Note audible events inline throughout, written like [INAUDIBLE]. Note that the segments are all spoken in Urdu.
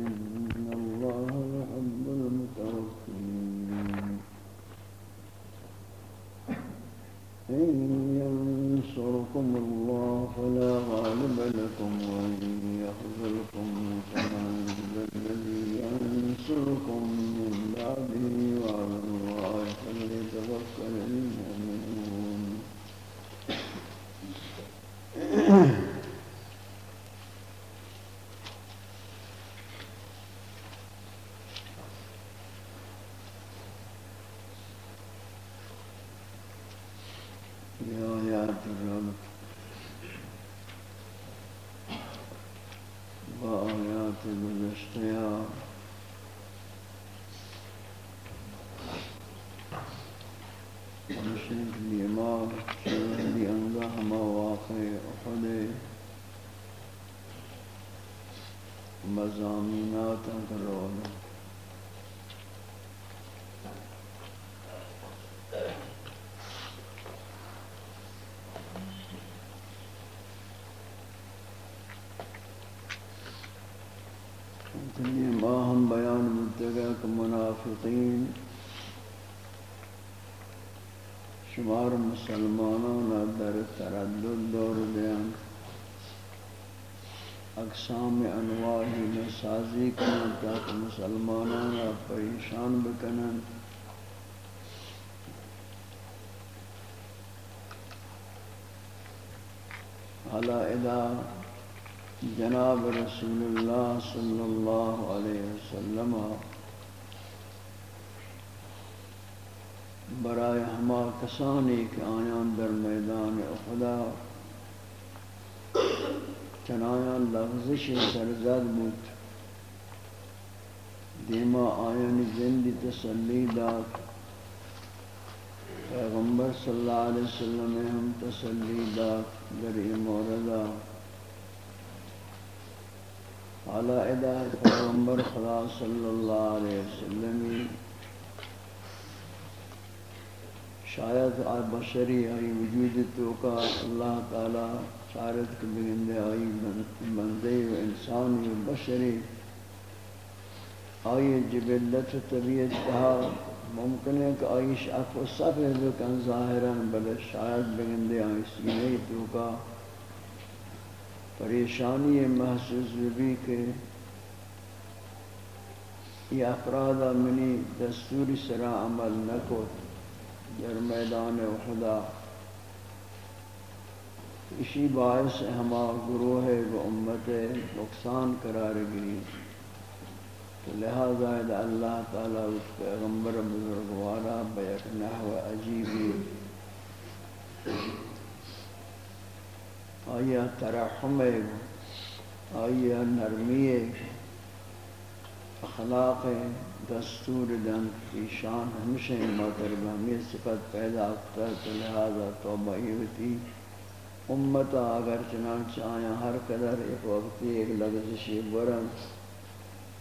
Mm-hmm. زامیناتاں کا رول ہے لیے ما ہم بیان منتگا کہ منافقین شمار مسلمانوں در تردد دور دیانت اقسام انواعی میں سازی کرن تاکہ مسلمانوں نہ پریشان بکنن۔ حالا ادا جناب رسول اللہ صلی اللہ علیہ وسلم برائے ہما کسانی کے آیان در میدان احدا چنایان لغزش سرزد بود. دیما آیان زندی تسلی داد. پیغمبر صلی اللہ علیہ وسلم ہم تسلی داد در موردہ على إله پیغمبر خدا صلی اللہ علیہ وسلم. شاید آئی بشری آئی وجود تو کا اللہ تعالی شارت کے بگندے آئی بندے و انسانی و بشری۔ آئی جبلت و طبیعت کہا ممکن ہے کہ آئی شاف و صفح بکن ظاہراً بلے شاید بگندے آئی سینے تو کا۔ پریشانی محسوس بھی کہ یہ افراد منی دستوری سرا عمل نکو در میدان خدا۔ اسی باعث ہما گروہ و امت نقصان قرار گری تو لہذا اللہ تعالیٰ اس پیغمبر بزرگوارا بیک نحو عجیبی آیا ترحم آیا نرمی اخلاق دستور دن کی شان ہمیشہ مطلب ہمیں صفت پیدا ہوتا ہے۔ تو لہذا توبہ ہی ہوتی۔ امتا اگر چنانچہ آیا، ہر قدر ایک وقتی ایک لگزشی برن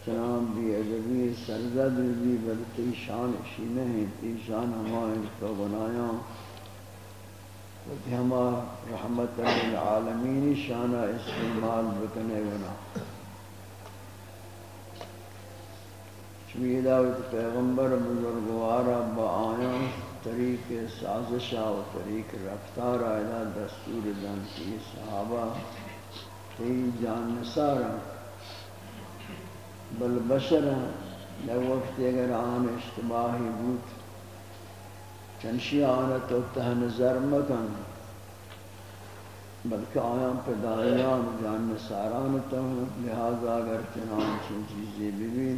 چنان بھی عجبی سرزد بھی بلتی شان اشی نہیں تی شان ہمائیں تو بنایاں ہما رحمت للعالمین شانہ استعمال بکنے بنا چوی دعوت پیغمبر بزرگوارا با آیاں طریق سازشہ و طریق رفتار آئیدہ دستور دن کی صحابہ تی جان نسارا بل بشر لگ وقت اگر آن اشتباہی بود چنشی آنا تو تہ نظر مکن بلکہ آیاں پر دائیان جان نساران تو لہذا اگر چنان چن چیزیں بھی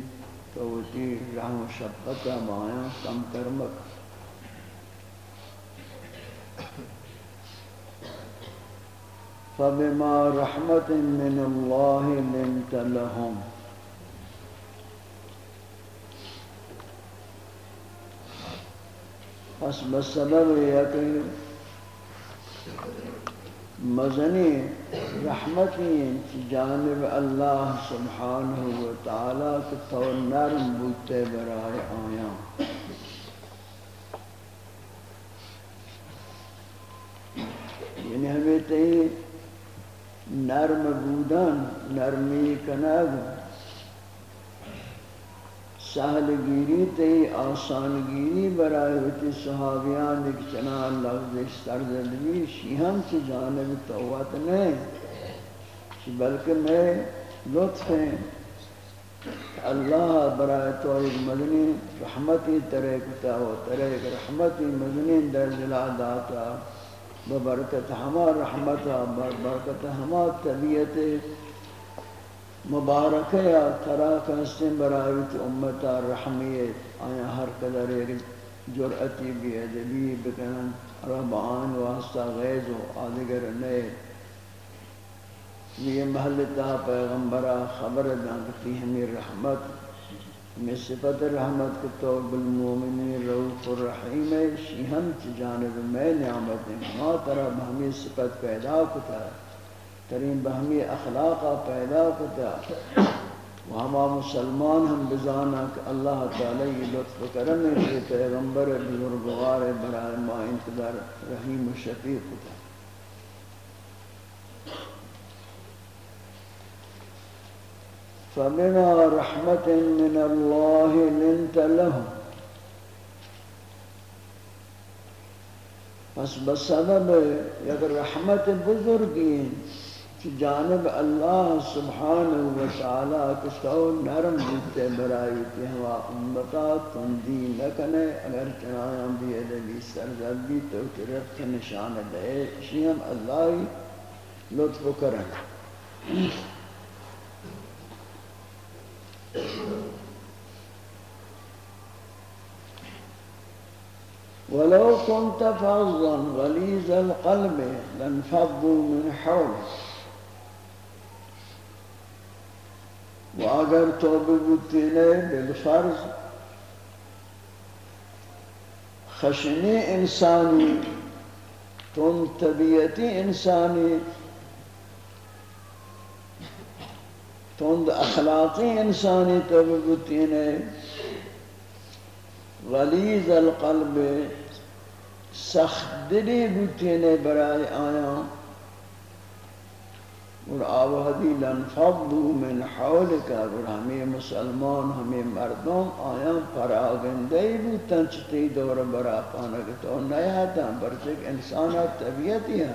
تو وہ تی رحم و شفقت آیاں کم کر مکن فبما رحمت من اللہ لنت لهم پس بسبب یہ مزنی رحمتی جانب اللہ سبحانہ و تعالی کے تو نرم بوتے برائے آیاں۔ یعنی ہمیں تئی نرم بودن، نرمی کنگ سہل گیری تی آسان گیری برای ہوتی صحابیان ایک چنان لفظ سرزلوی شیہم چی جانب توت نہیں بلکہ میں لطف ہیں اللہ برای تو ایک مدنی رحمتی ترے کتا و ترے رحمتی مدنی در دلا داتا ببرکت ہما رحمتا ببرکت ہما طبیعت مبارک یا ترا کنستن برایت امتا رحمیت آیا ہر قدر جرعتی بھی ادبی بکنن ربعان واسطہ غیظ و آدگر نئے۔ یہ محلتا پیغمبرہ خبر دانکتی ہمیں رحمت ہمیں صفت رحمت کتو بالمومنین روح الرحیم شیہم چی جانب میں نعمت ما ہاں، طرح ہمیں صفت پیدا کتا ترین بہمی اخلاق پیدا کتا و ہما مسلمان ہم بزانا کہ اللہ تعالی لطف کرنے کے پیغمبر بزرگوار برائے ما انتظار رحیم و شفیق کتا فبنا رحمت من اللہ لنت لهم پس بسبب یک رحمت بزرگین جانب اللہ سبحانہ و تعالی کسو نرم دیتے برائی کہ ہوا امتا تندی نکنے اگر چنایاں بھی ادبی سرزدی تو کرفت نشان دے شیم اللہ لطف کرن ولو كنت فظا غليظ القلب لانفضوا من حولك وأجر توبه إليه بالفرض. خشني إنساني تم طبيعتي إنساني. تند اخلاقی انسانی تو ببوتینے غلیظ القلب سخت دلی بوتینے برای آیاں اور آوہدی لنفضو من حولک اور ہمیں مسلمان، ہمیں مردم آیاں پراغندہی بوتن چتی دور برا پانک تو نیاتا برچک انسانا طبیعتی ہے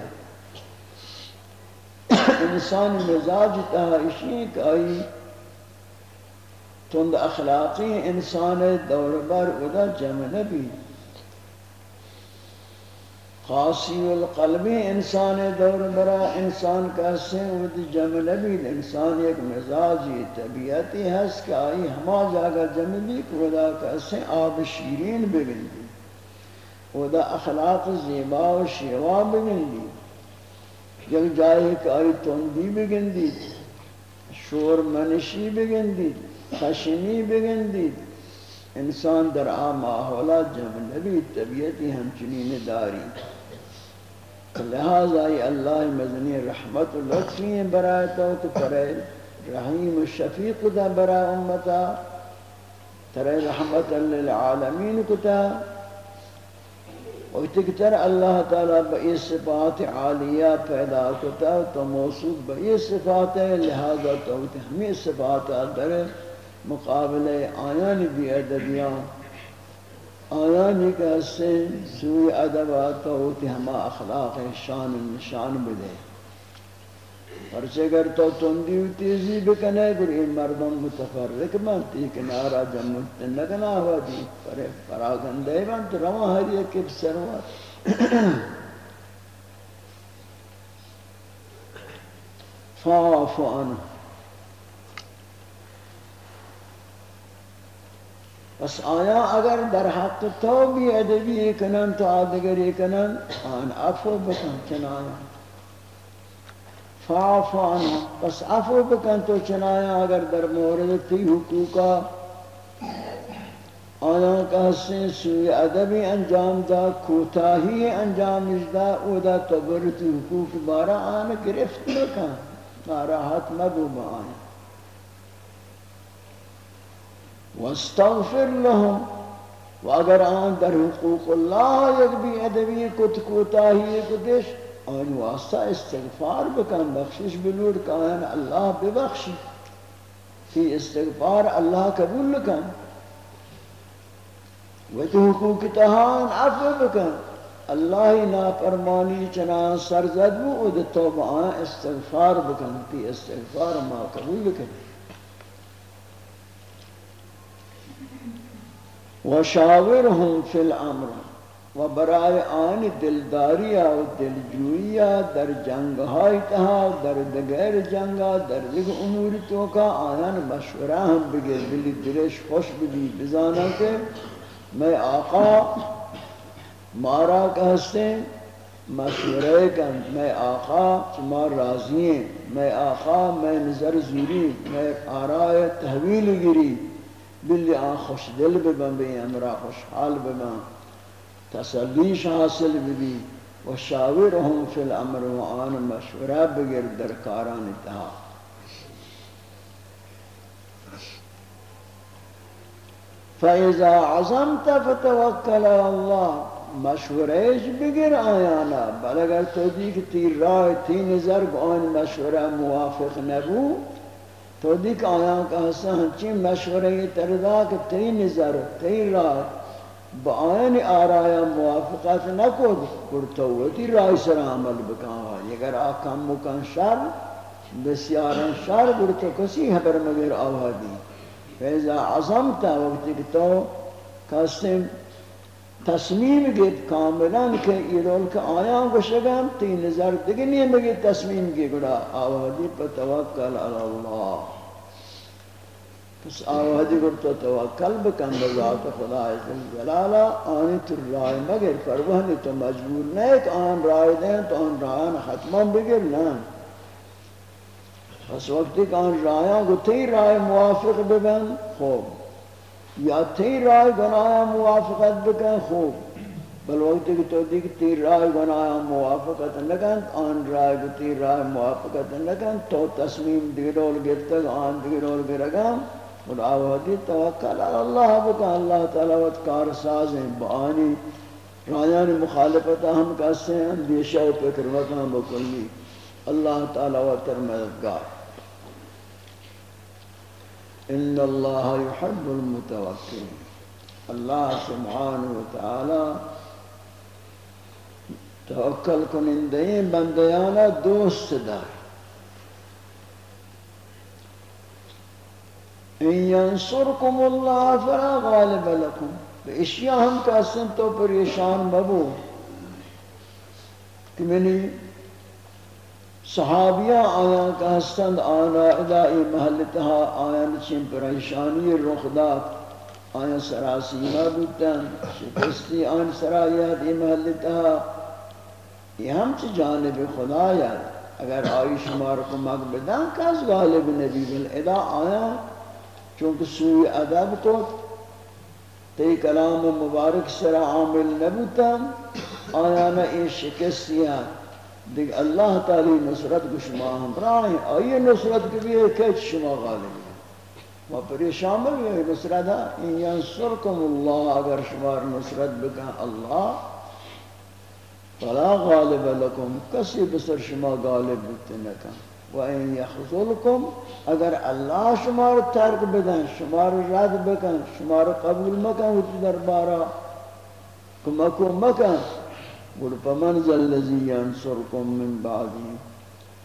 انسان مزاج تہائشی کائی تند اخلاقی انسان دور بر ادا جمع نبی خاصی القلبی انسان دور برا انسان کا سن جمع نبی انسان ایک مزاجی طبیعتی ہس کہ آئی ہما جاگہ جمع بھی خدا کا سن آب شیرین بگندی خدا اخلاق زیبا و شیوا بگندی یک جائے کہ آئی تندی بگندی، شور منشی بگندی، خشنی بگندی۔ انسان در آ ماحولا جمع نبی، طبیعتی ہمچنین داری۔ لہذا ای اللہ مزنی رحمت و لطفی برای تو تو کرے رحیم و شفیق دا برای امتا۔ ترے رحمت للعالمین کتا۔ وقت تر اللہ تعالیٰ بئی صفات عالیہ پیدا کتا تو موصوف بئی صفات ہے، لہذا تو ہمیں صفات در مقابلے آیان بھی ادبیان آیانی کہ اس سے سوی ادبات تو ہما اخلاق شان نشان بدے پرچے اگر تو تندی و تیزی بکنے گر این مردم متفرق بنتی کنارا جمعت نگنا ہوا دی پر پراغندے بنت رواں ہری کب سروات فاعف عنہ پس آیا اگر در حق تو بھی ادبی کنن تو آدگری کنن آن عفو بکن چنایا فاف آنا پس عفو بکن تو چنایا اگر در مورد تی حقوقا. آیا کا حسن سوی ادبی انجام دا، کوتاہی انجام دا، او دا تبرتی حقوق بارا آن گرفت بکن. ناراحت مبو با آیا واستغفر لهم. و اگر آن در حقوق اللہ یک بھی ادبی کت کوتاہی کتش آن واسطہ استغفار بکن، بخشش بلور کہن اللہ ببخشی۔ فی استغفار اللہ قبول کن وجہ حقوق تہان عفو بکن۔ اللہ نافرمانی چنان سرزد بو اد توبہ استغفار بکن۔ تی استغفار ما قبول بکن۔ وشاورهم فی الامر۔ و برای آن دلداری و دلجویی در جنگ های تها در دگر جنگ در دیگر امور تو کا آیان مشورہ ہم بگیر دلی دلش خوش بھی بزانا کہ میں آقا مارا کہستے مشورے کن، میں آقا چما راضی ہیں۔ میں آقا، میں نظر زوری، میں آرائے تحویل گری۔ بلی آن خوش دل ببن، بی امرا خوش حال ببن۔ تسلیش حاصل ببی و شاورهم فی الامر و آن مشورہ بگر در کاران اتحا فَإِذَا عَزَمْتَ فَتَوَكَّلَ اللَّهِ مشوریش بگر آیانا بل اگر تو دیکھ تیر رائے، تی نظر آن مشورہ موافق نبو، تو دیکھ آیاں کا حسن ہنچی مشورہ تردا کہ تی نظر، تی رائے با آئین آرایا موافقت نکود کرتوتی رائے سر عمل بکاوا اگر آکم مکن شر بسیارا شر، برتو کسی حبر مگر آوادی۔ فیضا عظمتا وقتی کہ تو کسیم تصمیم گیت کاملا کہ یہ رول کہ آیاں کو تی نظر دگنی مگی تصمیم کی گڑا آوادی پر توکل علی اللہ۔ اس آوازی کو تو توکل بکن بذات خدا عزیز جلالا، آنی تو رائے مگر پروہنی تو مجبور نہیں کہ آن رائے دیں تو آن رائے ختمہ بگر نا اس وقت کہ آن رائے کو تی رائے موافق ببن، خوب. یا تی رائے گنایا موافقت بکن، خوب. بل وقت کہ تو دیکھ تی رائے گنایا موافقت نکن، آن رائے کو تی رائے موافقت نکن، تو تصمیم دیرول گرتگ آن دیرول گرگم. اور آوادی توکل اللہ بکا اللہ تعالی وقت کار ساز ہیں بآنی رایان مخالفتا ہم کہتے ہیں، اندیشہ و فکر وطن بکلی اللہ تعالی وقت مددگار ان اللہ يحب المتوکل۔ اللہ سبحانہ وتعالی توکل کنندین بندیانا دوست دار۔ ان ینصرکم اللہ فلا غالب لکم اشیاء ہم کا سن تو پریشان مبو۔ کہ منی صحابیاں آیا کا ہستند آنا، ادائی محلتہا آیا نچین پریشانی، رخ داد۔ آیا سراسیمہ بودتن شکستی آن سرائیت ای محلتہا یہ ہم چی جانب خدا یاد۔ اگر آئی شمار کو مقبدان کس غالب نبی بالادا آیا۔ چونکہ سوی ادب تو تی کلام مبارک سر عامل نبوتا آیا نا این شکستیاں۔ دیکھ اللہ تعالی نصرت کو شما ہم رائیں آئیے نصرت کے بھی ایک ایچ شما غالب ہے وہ پریشان بھی ہے نصرت ہے ان ینصرکم اللہ، اگر شما نصرت بکن اللہ، فلا غالب لکم، کسی بسر شما غالب بکتے نکن وَإِن يَخْزُلْكُمْ، اگر اللہ شمار ترک بدن شمار رد بکن، شمار قبول مکن وچ دربارا کمکو مکن گل پمن ذلذی ینصرکم من بعدی۔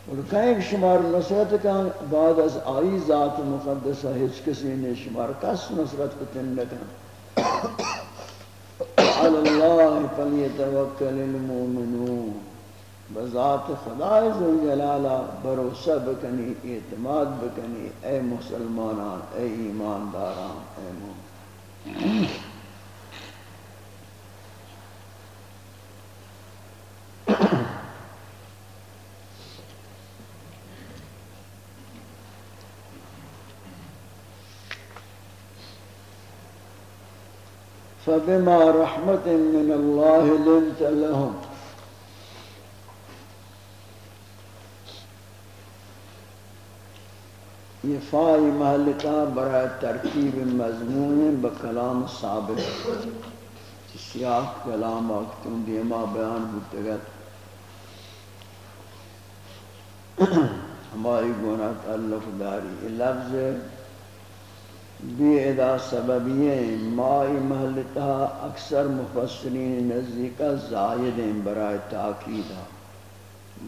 اور کہیں کہ شمار نصرت کن، بعد از آئی ذات مقدسہ ہیچ کسی نے شمار کس نصرت کتن لکن علی اللہ فلیتوکل المومنون بذات خدا جلالہ بھروسہ بکنی، اعتماد بکنی، اے مسلمانان، اے ایمانداران، اے مومن۔ فبما رحمة من الله لنت لهم۔ یہ فائی محلتا برای ترکیب مضمون بکلام ثابت سیاق کلام آکتون دیما بیان بودتگت ہماری گناہ تعلق داری لفظ بی ادا سببیے مائی محلتہ اکثر مفسرین نزدیک زائدیں برائے تاکید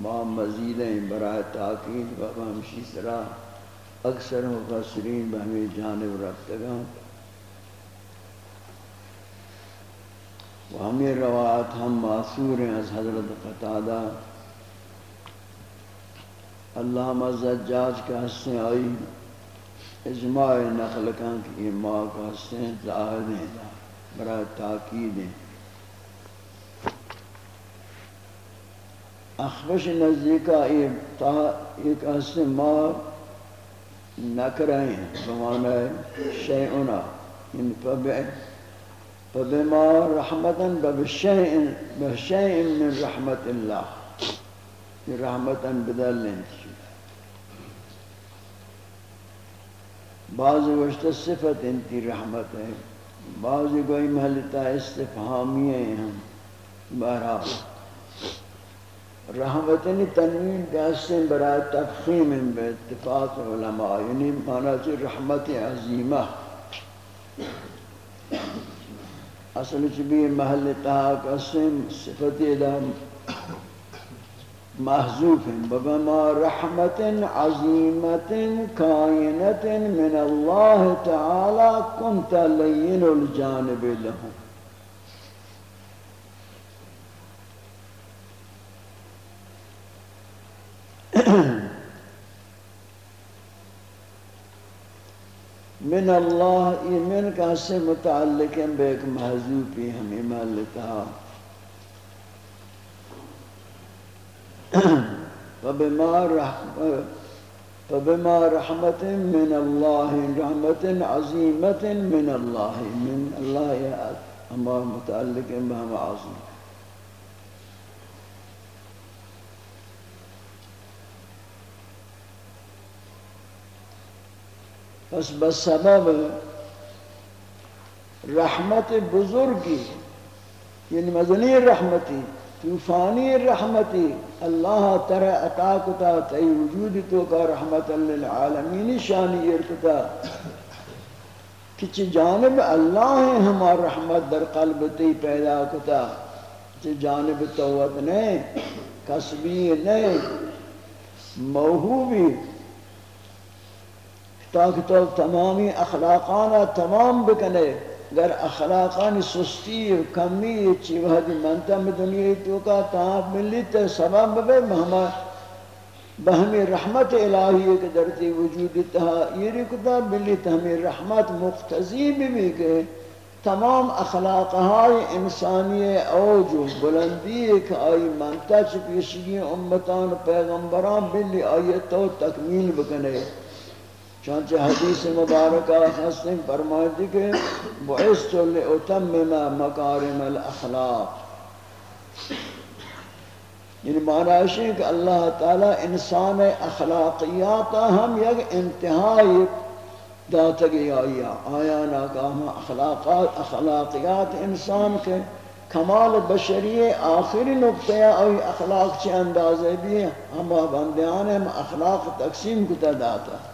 ما مزیدیں برائے تاکید و ہمشی سرا اکثر مفسرین بہمی جانب رکھتگاں و ہمیں روایت ہم معصور ہیں از حضرت قطادہ اللہ مزجاج کا حسن آئی، اجماع نقل کن کہ یہ ماں کا حسین ظاہر ہیں، برای تاکید ہیں. اخبش نزدیکا ایک حسن ماں نکرہیں بمعنی شیعنا ان فبما رحمتا بشیء من رحمت اللہ۔ یہ رحمتا بدل لیں بعض وشت صفت انتی رحمت ہے بعض کوئی محلتا استفہامی ہیں۔ ہم بہرحال رحمت یعنی تنوین بیاسن برای تفخیم بے اتفاق علماء یعنی مانا چی رحمت عظیمہ اصل چی بھی محلتا قسم صفت ادام محذوف بما رحمة عظيمة كائنة من الله تعالى كنت لين الجانب له من الله من کا سے متعلق ہیں، بے ایک محذوفی ہمیں مالتها فبما رحمة فبما رحمة من الله رحمة عظيمة من الله من الله يا أما متعلق بهم عظيم بس بسبب رحمت بزرگی یعنی مدنی رحمتی طوفانی رحمتی اللہ ترى عطا کتا تی وجود تو کا رحمت للعالمین شانی ارکتا کچھ جانب اللہ ہیں ہمار رحمت در قلب تی پیدا کتا۔ چھ جانب توت نے، کسبی نے موہوبی تاکہ تو تمامی اخلاقانا تمام بکنے گر اخلاقان سستی و کمی، چی وحدی منتا میں دنیا تو کا تاہم ملی تے سبب بے مہما بہمی رحمت الہی ایک درتی وجود تہا یہ رکتا ملی تے ہمیں رحمت مقتضی بھی کہ تمام اخلاقہائی انسانی اوج و بلندی ایک آئی منتا چی پیشگی امتان پیغمبران بلی آیتو تکمیل بکنے۔ چانچہ حدیث مبارکہ حسن فرمائے کہ بعثت لأتمم مکارم الاخلاق یعنی معنی ہے کہ اللہ تعالی انسان اخلاقیات ہم یک انتہائی داتگی آیا آیا ناکام اخلاقات، اخلاقیات انسان کے کمال بشری آخری نقطہ اوی اخلاق چے اندازے بھی ہم بندیان ہم اخلاق تقسیم کتا داتا ہے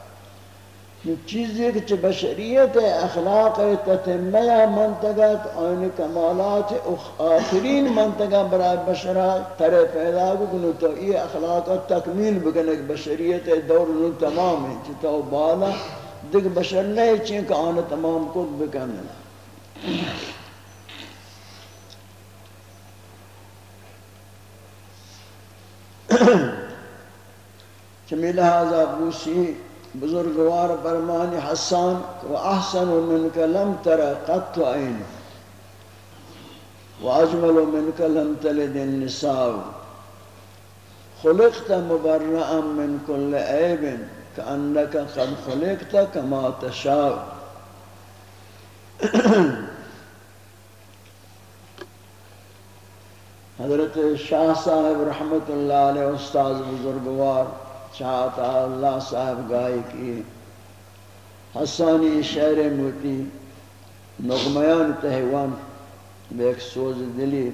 چیزی کہ بشریت اخلاق تتمیہ منطقت، آئین کمالات آخرین منطقہ برای بشرہ ترے پیدا بکنو تو یہ اخلاق تکمیل بکنے بشریت دور نو تمام ہے چیتا بالا دیکھ بشر نہیں چین کہ آن تمام کود بکنے چمی لہذا بوسی بزرگوار فرمانی حسان و احسن منك لم تر قط عين واجمل منك لم تلد النساء خلقت مبرئا من كل عيب كأنك قد خلقت كما تشاء [COUGHS] حضرت شاہ صاحب رحمت اللہ علیہ أستاذ بزرگوار چاہتا اللہ صاحب گائے کی۔ حسانی شہر موتی، نغمیان تہوان بے ایک سوز دلی۔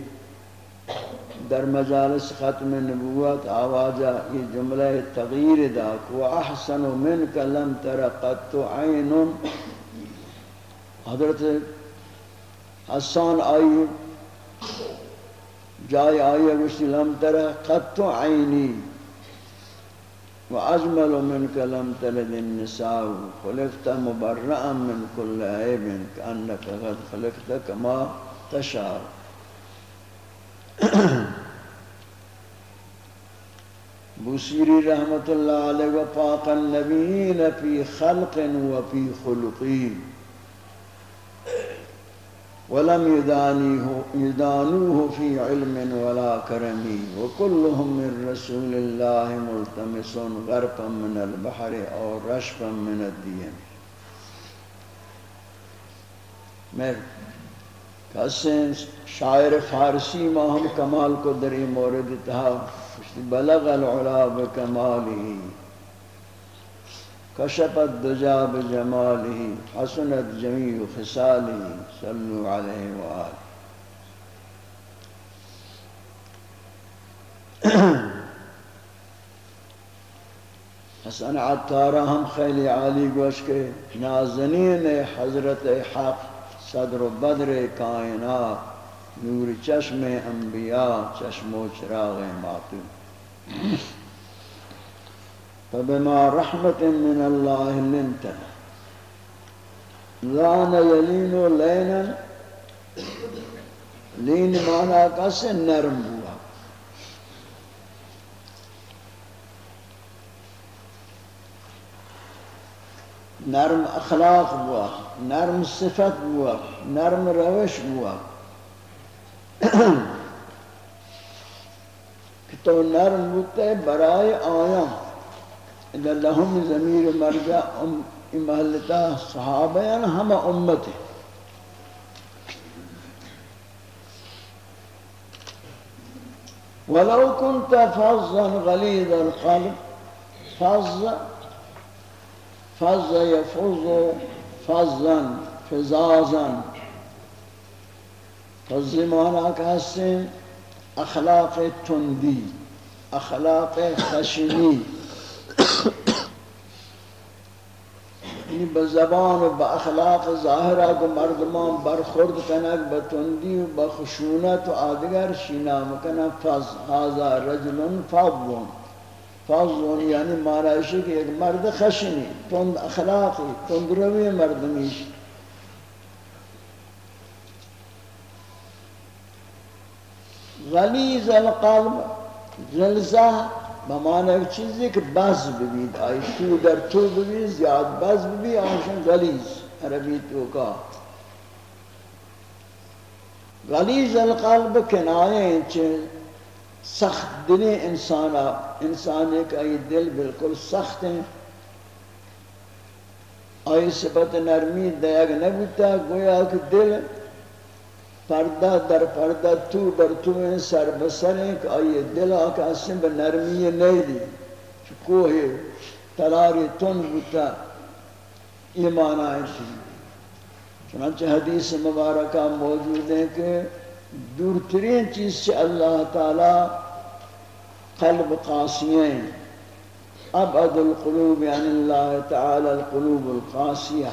در مجالس ختم نبوت آوازہ یہ جملہ تغییر دا، کو احسن منک لم تر قط عین حضرت حسان آئی، جائے آئی اگوشتی لم ترہ قط عینی۔ وأجمل منك لم تلد النساء خلقت مبرئا من كل عيب كأنك قد خلقت كما تشاء بوسيري رحمة الله عليه وفاق النبيين في خلق وفي خلقين ولم يدانوه في علم ولا كرم. وكلهم من رسول الله ملتمس غرفا من البحر او رشفا من الدين. میں کہتے شاعر فارسی ما ہم کمال کو دری مورد تھا، بلغ العلا بکمالی۔ کشف الدجا بجماله حسنت جميع خصاله صلوا عليه وآله حسن عطارہ ہم خیلی عالی گوش کے، نازنین حضرت حق، صدر و بدر کائنات، نور چشم انبیاء، چشم و چراغ معطوب فبما رحمة من الله لنت. لأن يلين لينا. لين معنى قص نرم ہوا نرم اخلاق ہوا نرم صفت ہوا نرم روش ہوا [CLEARS THROAT] کہ تو نرم ہوتے برائے آیا اذا لهم ضمیر مرجع محلتا صحابہ ہیں ہم امت ہیں ولو كنت فظا غليظ القلب فظ فظ يفظ فظا فزازا. فظ معنی کا اخلاق تندی اخلاق خشنی. یعنی بزبان و با اخلاق ظاہرہ کو مردمان برخورد کنک بتندی و بخشونت و آدگر شینا مکنک فض هذا رجل فضون فضون یعنی مارایشی کہ ایک مرد خشنی، تند اخلاقی تند روی مردمیش غلیظ القلب جلزہ بمعنی ایک چیزی کہ بز ببید آئی تو در تو ببید زیاد بز ببید آنشان غلیظ عربی تو کا غلیظ القلب کنائے چھے سخت دلی انسانا انسان ایک آئی دل بالکل سخت ہیں آئی صفت نرمی دیگ نبوتا گویا کہ دل پردہ در پردہ تو بر تو ہیں سر بسر ہیں کہ آئیے دل آکا اسم بنرمی نہیں دی چکوہ تلاری تن بوتا ایمان آئے تھی چنانچہ حدیث مبارکہ موجود ہے کہ دورترین چیز سے اللہ تعالی قلب قاسییں ابعد القلوب یعنی اللہ تعالی القلوب القاسیہ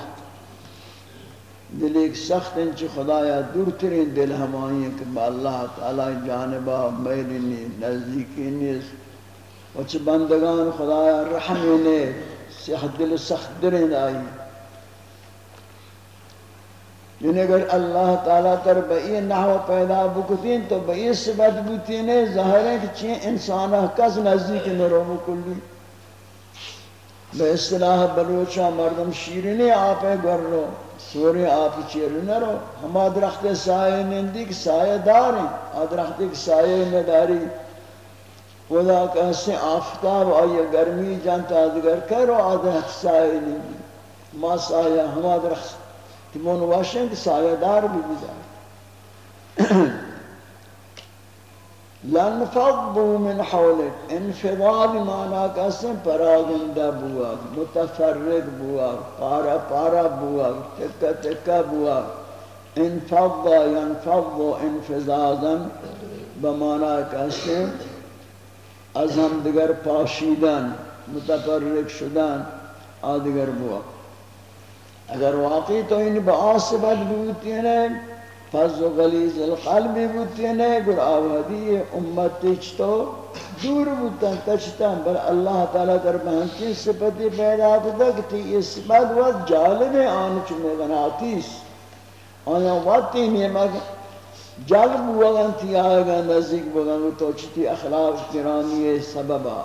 دل ایک سخت انچ خدایا دور ترین دل ہمائی کہ با اللہ تعالی جانبا میلی نیز نزدیکی نیز وچ بندگان خدایا رحمی نیز سخت دل سخت درین آئی یعنی اگر اللہ تعالیٰ تر بئی نحو پیدا بکتین تو بئی سبت بوتین ظاہر ہے کہ چین انسانہ کس نزدیک نرو بکلی۔ بے اصطلاح بلوچا مردم شیرینی آپ گر رو سوری آپ چیر نہ رو ہما درخت سائے نندی سایہ دار ہیں آ درخت سایہ نداری خدا کہتے آفتاب آئیے گرمی جانتا ادگر کرو آ درخت سائے نندی ما سایہ ہما درخت تمون واشن کہ سایہ دار بھی بھی لنفضوا من حولك انفضاد معنی کسن پراغندہ بوا، متفرق بوا، پارا پارا بوا تکا تکا بوا۔ انفض ينفض انفضادا بمعنی کسن از هم دیگر پاشیدن، متفرق شدن، آدگر بوا۔ اگر واقعی تو ان بعاصبت بوتی ہیں فض و غلیظ القلب بوتی ہیں گر آوادی امت تیچ تو دور بوتن تچتن بل اللہ تعالیٰ در بہنچی صفتی پیدا کتا کہ یہ صفت وقت جالب آن چمے غناتیس آیا وقتی نیمک جلب وگن تی آگا نزدیک بگن تو چتی اخلاق کرانی سببا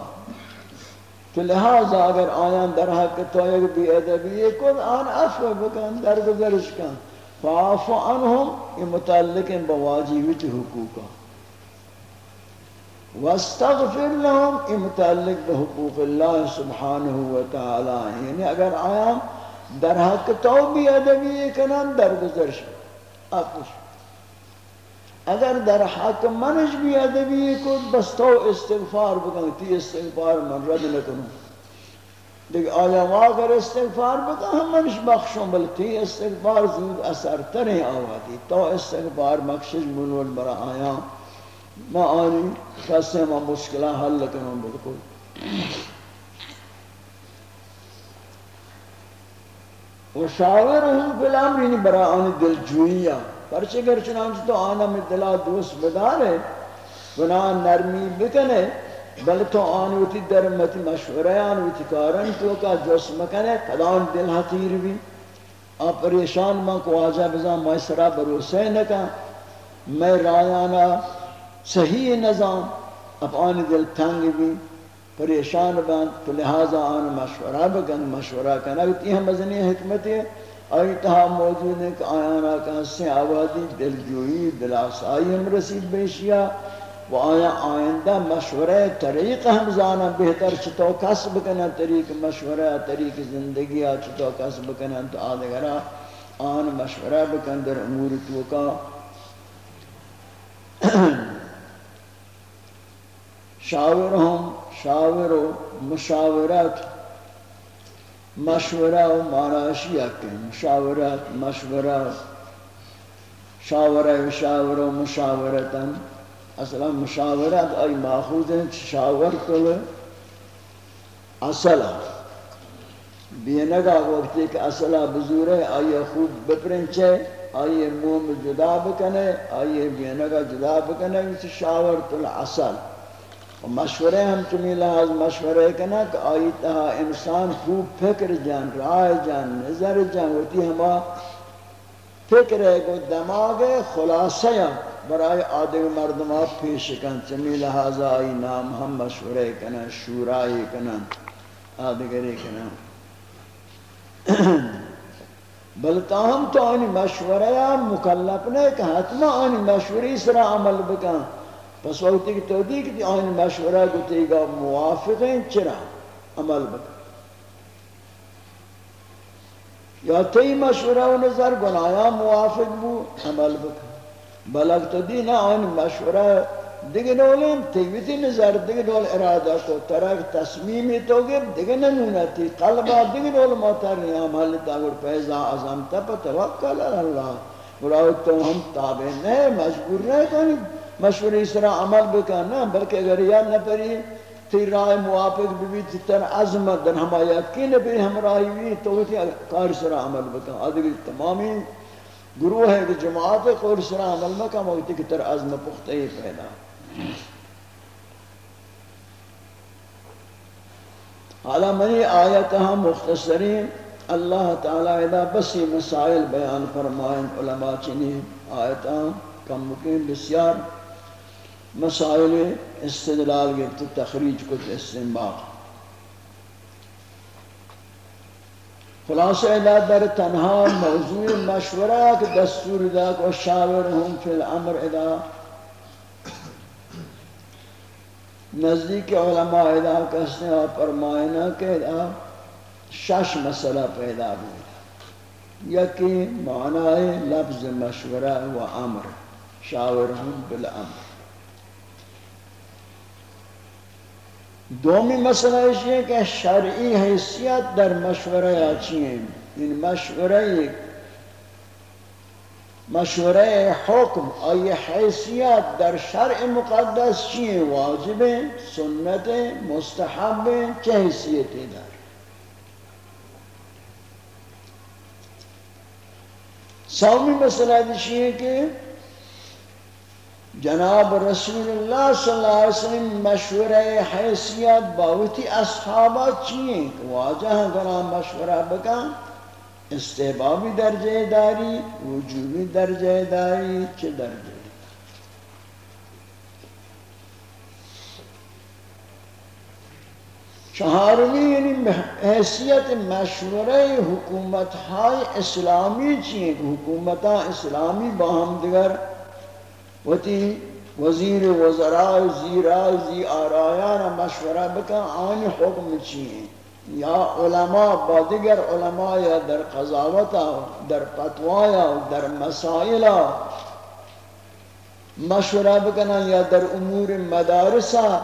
تو لہذا اگر آیان در حق تو یک بی ادبی کن، آن عفو بکن، در گزرش کن. فعفو عنهم متعلق بواجبت حقوقا واستغفر لهم متعلق بحقوق اللہ سبحانہ وتعالی یعنی اگر آیان در حق تو بی ادبی کنن در گزرش اپش اگر در حق منش بھی ادبی کو بس تو استغفار بکن تی استغفار من رد نکنو دیکھ آیا واگر استغفار بکن ہم منش بخشوں بل تی استغفار زود اثر تریں آواتی تو استغفار مخشش منول برا آیا۔ ما آنی کسی ما مشکلہ حل کنوں بالکل وشاورهم فی الامر یعنی برا آنی دل جوئیہ۔ پرچے گر چنانچہ تو آنا میں دلا دوست بدار ہے گناہ نرمی بکنے۔ بل تو آنوتی درمتی مشورہ آنوتی کارن تو کا جس مکنے قدان دل حتیر بھی؟ آپ پریشان ماں کو آجا بزان میں سرا بروسے نکا میں رایانا صحیح نظام اب آنی دل تنگ بھی۔ پریشان بان تو لہذا آن مشورہ بکن مشورہ کنا۔ یہ ہم مزنی حکمت ہے۔ آئی تہا موجود ہے کہ آیانا کا سے آبادی دل جوئی، دل آسائی ہم رسید بیشیا و آیا آئندہ مشورہ طریق ہم زانا بہتر چھتو کسب کنا طریق مشورہ طریق زندگی چھتو کسب کنا تو آدھگرہ آن مشورہ بکن در امور تو کا [CLEARS THROAT] شاورہم شاورو مشاورت مشورہ و معناشی کہ مشاورت مشورہ شاورہ و شاور و مشاورتا اصلا مشاورت، آئی ماخوذ ہیں، شاور کل اصلا بینگا وقتی کہ اصلا بزور ہے آئی خوب بپرنچے، آئی موم جدا بکنے، آئی بینگا جدا بکنے شاورت الاصل و مشورے ہم تمہیں لحاظ مشورے کنا کہ آئی تہا انسان خوب فکر جان، رائے جان، نظر جان ہوتی ہما فکر ہے کہ دماغ خلاصہ برای آدھگ مردمات پیش کن چمی لحاظ آئی نام ہم مشورے کنا شورائی کنا آدھگری کنا [CLEARS THROAT] بلتا ہم تو آنی مشورے مکلف نہیں کہ حتما آنی مشوری سرا عمل بکن. پس وقتی کہ تو دی کہ آئین مشورہ کو تیگا موافق ہیں، چرا عمل بکر یا تی مشورہ و نظر گنایا موافق بو، عمل بکر بلک تو دی نا مشورہ، دیگه نولیم تیویتی نظر، دیگه نول اراده کو ترک تصمیمی تو گیم دیگه نمونتی قلبا، دیگه نول ماتر نیام حل تاگر پیزا عظم تپ توکل اللہ. براو تو ہم تابع نہیں مجبور نہیں کنیم مشوری سرا عمل بکن نا بلکہ اگر یاد نہ پری تی رائے موافق بھی تی تر عظمت، در ہما یقین بھی ہمراہی بھی تو تی کار سرا عمل بکن. آدھگی تمامی گروہ ہے کہ جماعت قول سرا عمل بکن وقتی کہ تر عظم پختہ ہی پیدا۔ حالا منی آیت ہاں مختصرین، اللہ تعالی ادا بسی مسائل بیان فرمائیں، علماء چنی آیتاں کم مکین بسیار۔ مسائل استدلال گفت تخریج کت استنباط۔ خلاصہ ادا در تنہا موضوع مشورہ کہ دستور دا کو شاورہم فی الامر ادا نزدیک علماء ادا کسنے اور فرمائنا کہ ادا شش مسئلہ پیدا ہوئی یکی معنی لفظ مشورہ و امر شاورہم بالامر دومی مسئلہ یہ ہے کہ شرعی حیثیت در مشوره چیم ان مشوره مشوره حکم آیا حیثیت در شرع مقدس چیه؟ واجب، سنت مستحب حیثیت حیثیتی در سومی مسئله ہے کہ جناب رسول اللہ صلی اللہ علیہ وسلم مشورہ حیثیت باوتی اصحابہ چیئے کہ واجہ گنا مشورہ بکا، استحبابی درجہ داری، وجوبی درجہ داری چھ درجہ؟ چہارویں یعنی حیثیت مشورہ حکومت ہائی اسلامی چیئے حکومتہ اسلامی باہم دیگر وتی وزیر وزراء زیرا زی آرایان مشورہ بکا آن حکم چیئے یا علماء با دیگر علماء یا در قضاوتا در پتوایا در مسائلہ مشورہ بکنا یا در امور مدارسہ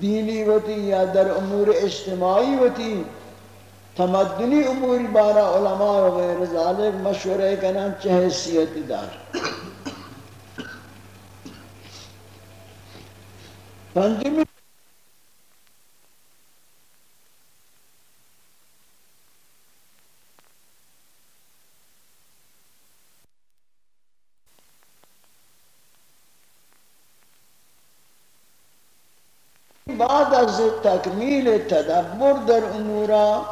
دینی وتی یا در امور اجتماعی وتی۔ تمدنی امور بارا علماء و غیر ذالک مشورہ کنا چہسیت دار۔ بعد از تکمیل تدبر در امورا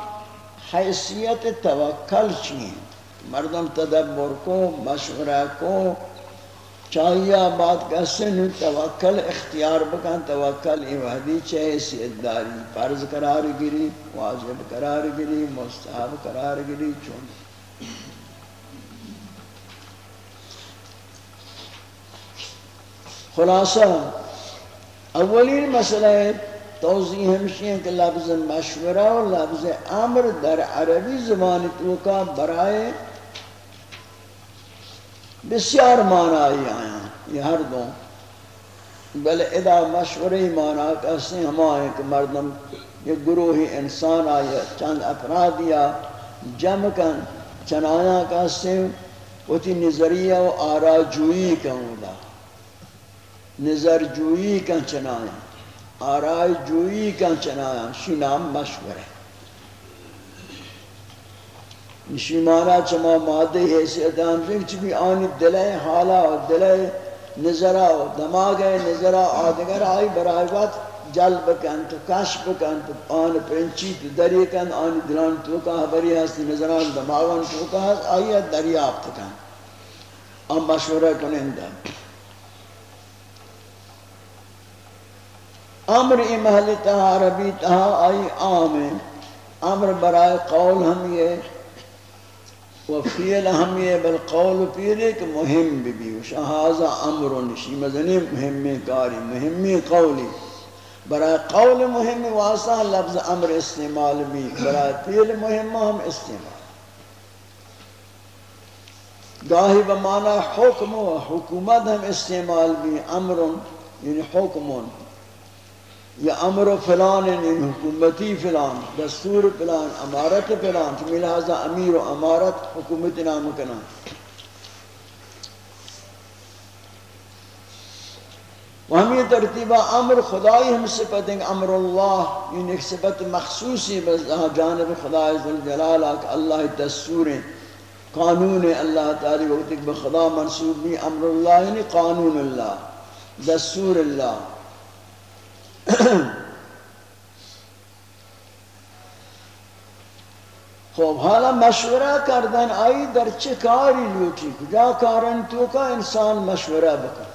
حیثیت توکل چیئے مردم تدبر کو مشورہ کو چاہیے بعد کسے نو توکل، اختیار بکن، توکل ای وحدی چاہے حیثیت داری فرض قرار گری، واجب قرار گری، مستحب قرار گری، چون خلاصہ، اولین مسئلہ توضیح ہمشی ہے کہ لفظ مشورہ اور لفظ امر در عربی زبان تو کا برائے بسیار معنی آیا یہ ہر دو۔ بل ادا مشورہ معنی کہتے ہم آئے کہ مردم یہ گروہ انسان آیا، چند افراد یا جمع کن، چنایا کہتے ہیں وہ تی نظریہ و آرا جوئی کہوں گا نظر جوئی کا چنایا آرائی جوئی کا چنایا شی نام مشور ہے چما مادی حیثیت ہم سے چبی آنی، دلے حالا و دلے نظرہ و دماغے نظرہ آدگر آئی برائی بات جل بکن تو کش بکن تو آن پرنچی تو دری کن آنی دلان تو کا حبری ہستی نظران دماغان تو کا ہست، آئی دریافت کن آن مشورہ کنندہ۔ امر ای محل تہا عربی تہا، آئی عام ہے امر برائے قول ہم یہ و فیل ہم یہ بل قول پیلے کہ بھی بھی شہازہ أمر نشی مزنی مہم کاری مہم قولی برائے قول مہم واسطہ لفظ أمر استعمال بھی برائے پیل مہم ہم استعمال. گاہی بمانا حکم و حکومت ہم استعمال بھی أمر یعنی حکمون یا امر و فلان ان حکومتی فلان، دستور فلان، امارت فلان، تو لہذا امیر و امارت حکومت نام کنا۔ و ہمیں ترتیبہ امر خدای ہم صفت ہیں، امر اللہ، یہ ایک صفت مخصوصی بس جانب خدای ذوالجلال کہ اللہ دستور قانون اللہ تعالی وقت بخدا منصوب بھی، امر اللہ یعنی قانون اللہ، دستور اللہ۔ [COUGHS] خب حالا مشوره کردن آئی در چه کاری لوٹی؟ کجا کارن؟ تو کا انسان مشوره بکن.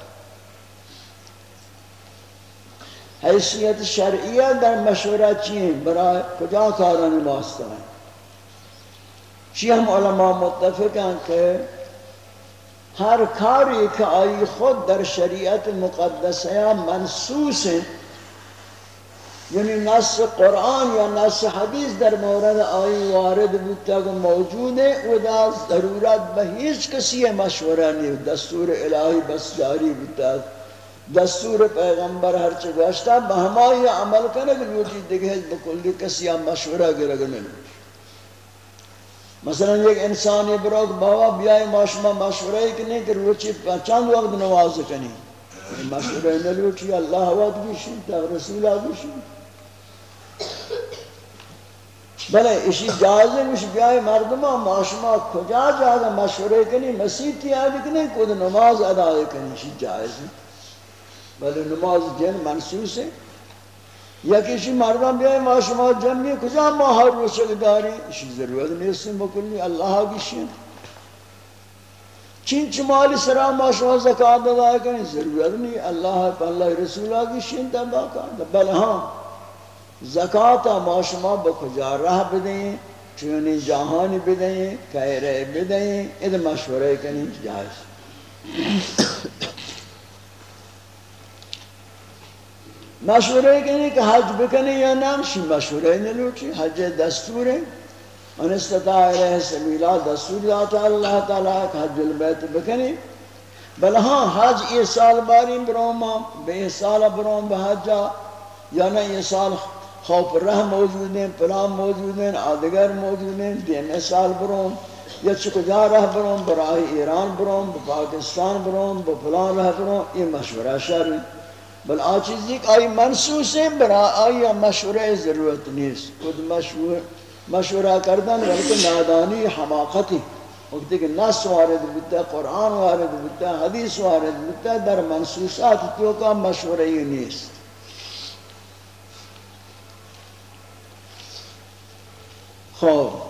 حیثیت شرعیه در مشوره چیه برای کجا کارن واسطه چی هم متفق متفقن که هر کاری که آئی خود در شریعت مقدس مقدسه منسوسه یعنی نص قرآن یا نص حدیث در مورد آئی وارد بودتا کہ موجود ہے وہ دا ضرورت بہیچ کسی مشورہ نہیں دستور الہی بس جاری بودتا دستور پیغمبر ہر چی گوشتا بہمائی عمل کرنے کہ لوٹی دیکھے بکلی کسی مشورہ گرگ نہیں مثلا ایک انسان یہ بابا بیائی ماشما مشورہ ہی کہ کہ روچی چند وقت نواز کنی؟ مشورہ نہیں لوٹی اللہ وقت بھی شنتا رسولہ بھی شنتا بلے اسی جائزے مش بیائی مردمہ، معاشمہ کجا جاگا مشورے کنی مسیح تیاری کنی کود نماز ادا کنی اسی جائزے بلے نماز جن منسوس ہے۔ یا کسی مردم بیائی معاشمہ جمعی کجا ماہر رسل داری اسی ضرورت نہیں اس سے مکلی اللہ کی شین چین چمالی سرا معاشمہ زکاة ادا کنی ضرورت نہیں، اللہ پر اللہ رسول کی شین تبا کر بلے ہاں زکاة ما شما بکجا رہ بدیں چونی جہانی بدیں کہرے بدیں اد مشورے کنی جائز۔ مشورے کنی کہ حج بکنی یا نام شی مشورے نلوٹی حج دستور ہے۔ من استطاع علیہ سبیلہ دستور داتا اللہ تعالیٰ کہ حج البیت بکنی۔ بل ہاں حج یہ سال باری بروما بے سال بروم بحجا یا نہ یہ سال خوف رہ موجود ہیں پلان موجود ہیں آدگر موجود ہیں، دین سال برون یا چکجا رہ برون برای ایران برون پاکستان برون پلان رہ برون یہ مشورہ شر بل آ چیزی کہ آئی منسوس ہیں، برا آئی مشورہ ضرورت نیست۔ خود مشور مشورہ کردن بلکہ نادانی حماقتی۔ وقتی کہ نس وارد بودتا، قرآن وارد بودتا، حدیث وارد بودتا، در منسوسات تو کا مشورہ نیست۔ خوب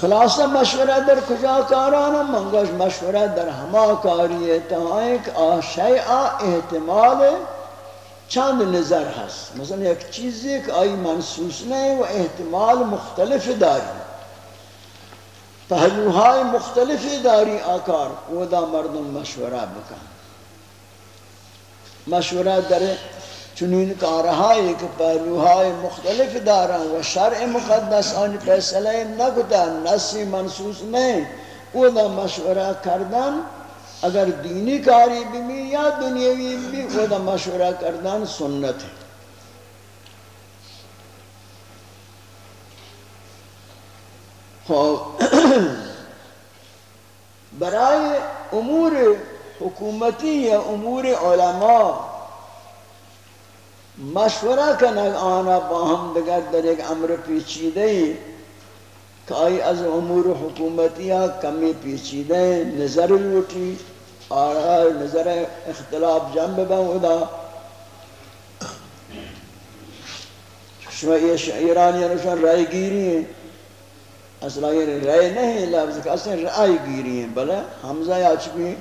خلاصہ مشورہ در کجا کارانا منگوش مشورہ در ہما کاری ہے تو ایک آشیعہ احتمال چند نظر ہست۔ مثلا ایک چیز ایک آئی منسوس نہیں و احتمال مختلف داری۔ پہلوہائی مختلف داری آکار، وہ دا مردم مشورہ بکن۔ مشورہ در چنین کارہائی کہ پہلوہائی مختلف دارا و شرع مقدس آن پیسلہ نکتا نسی منسوس نہیں او دا مشورہ کردن، اگر دینی کاری بھی یا دنیاوی بھی او دا مشورہ کردن سنت. ہے [CLEARS THROAT] برای امور حکومتی یا امور علماء مشورہ کنگ آنا با ہم دگر در ایک امر پیچیدے کہ آئی از امور حکومتیاں کمی پیچیدے نظر لوٹی، آرہا نظر اختلاف جنب بہودا شما یہ ایرانیاں نشان رائے گیری ہیں۔ اصلا یہ یعنی رائے نہیں لفظ کہ اصلا رائے گیری ہیں۔ بلے حمزہ یا چکی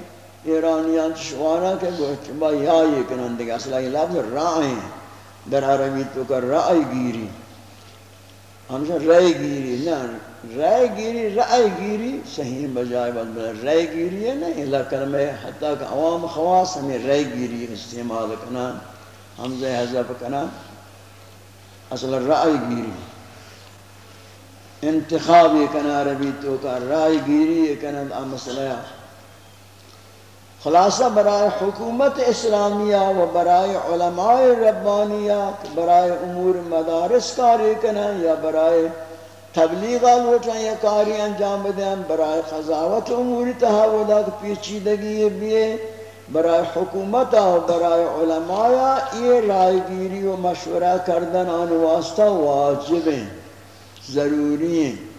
ایرانیاں شوانا کہ گوشت، با یا یہ کنن دیکھ اصلا یہ لفظ رائے ہیں۔ در عربی تو کر رائے گیری. ہمشہ رائے گیری نا رائے گیری رائے گیری صحیح بجائے بات بلا رائے گیری ہے نا اللہ کلمہ حتیٰ کہ عوام خواص ہمیں رائے گیری استعمال کنا حمزہ حضب کنا اصل رائے گیری. انتخابی کنا عربی تو کر رائے گیری کنا مسئلہ خلاصہ برائے حکومت اسلامیہ و برائے علماء ربانیہ برائے امور مدارس کاری کنا یا برائے تبلیغ لوٹا یا کاری انجام دیں برائے قضاوت امور تحولات پیچیدگی بیئے، برائے حکومت و برائے علماء یہ رائے گیری و مشورہ کردن آن واسطہ واجب ہیں، ضروری ہیں۔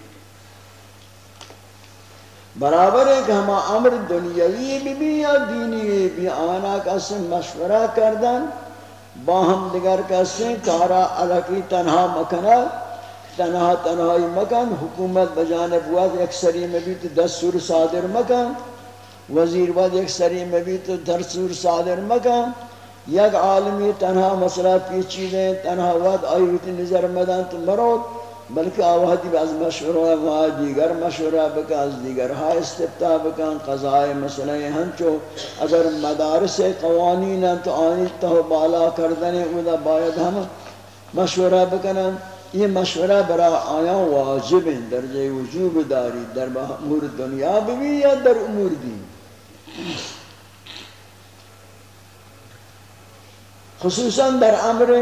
برابر ہے کہ ہم امر دنیاوی بھی بھی یا دینی بھی آنا کسی مشورہ کردن، با ہم دیگر کسی کارا علاقی تنہا مکنا، تنہا تنہائی مکن، حکومت بجانب وقت اکثری میں بھی تو دستور صادر مکن، وزیر وقت اکثری میں بھی تو دستور صادر مکن، یک عالمی تنہا مسئلہ پیچی دیں تنہا وقت آئیوتی نظر مدن تو مرود بلکہ آوہدی بعض مشورہ وہاں دیگر مشورہ بکا از دیگر ہا استفتاء بکن قضائے مسئلہ ہنچو۔ اگر مدارس قوانین تو آنی تو بالا کردنے اودا باید ہم مشورہ بکنن۔ یہ مشورہ برا آیا واجب ہیں، درجہ وجوب داری در امور دنیا بھی یا در امور دین۔ خصوصا در امر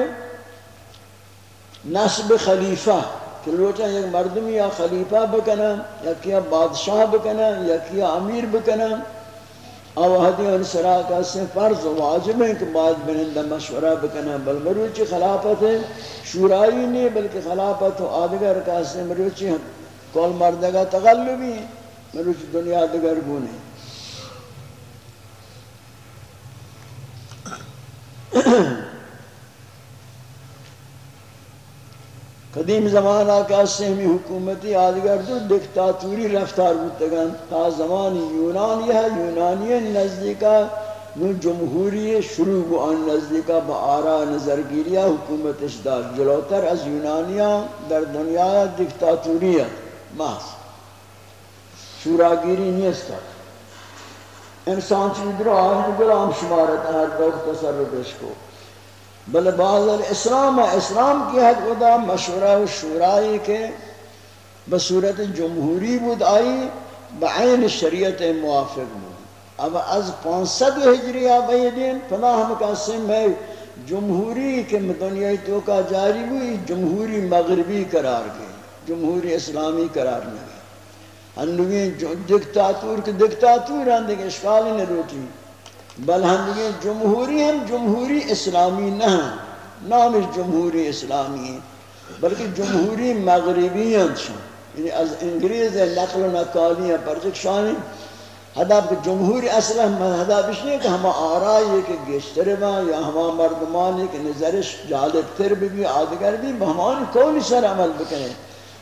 نصب خلیفہ۔ کہ یک مردم یا خلیفہ بکنا، یا کیا بادشاہ بکنا، یا کیا امیر بکنا۔ او حدی ان سراکا سے فرض واجب ہے کہ بعد بنندہ مشورہ بکنا، بل مروچی خلافت ہے۔ شورائی نہیں، بلکہ خلافت و آدگر کا سے مروچی ہم کول مردگا تغلبی ہیں، مروچی دنیا دگر گونے۔ قدیم زمانہ کا سہمی حکومتی آدگر جو دکتاتوری رفتار بودتگن تا زمانی یونانی ہے، یونانی نزدیکا، نو جمہوری شروع بو آن نزدیکا با آرا نظرگیریا حکومتش دار، جلوتر از یونانیا در دنیا دکتاتوریت محض۔ شوراگیری نیستا انسان چیز در آن غلام شمارت ہر دوک تصرفش کو۔ بل بعض الاسلام، اسلام کی حد خدا مشورہ و شورائی کے بصورت جمہوری بود آئی، بعین شریعت موافق بود۔ اب از پانسد ہجریہ بیدین پناہ ہم کہتے میں جمہوری کے دنیا تو کا جاری ہوئی، جمہوری مغربی قرار گئے جمہوری اسلامی قرار میں گئے ہنوی دکتاتور کے دکتاتور ہیں اشکالی نے روٹی بل ہم دیگه جمہوری ہم جمہوری اسلامی نہ نامش جمہوری اسلامی. ہیں بلکہ جمہوری مغربی ہیں یعنی از انگریز نقل و نقالی ہیں پرچک شانی هدف جمهوری اصلا هدفش نیه که همه آرایی که گشتر ما یا همه مردمانی که نظرش جالبتر بھی آدگر بی مهمان کونی سر عمل بکنه.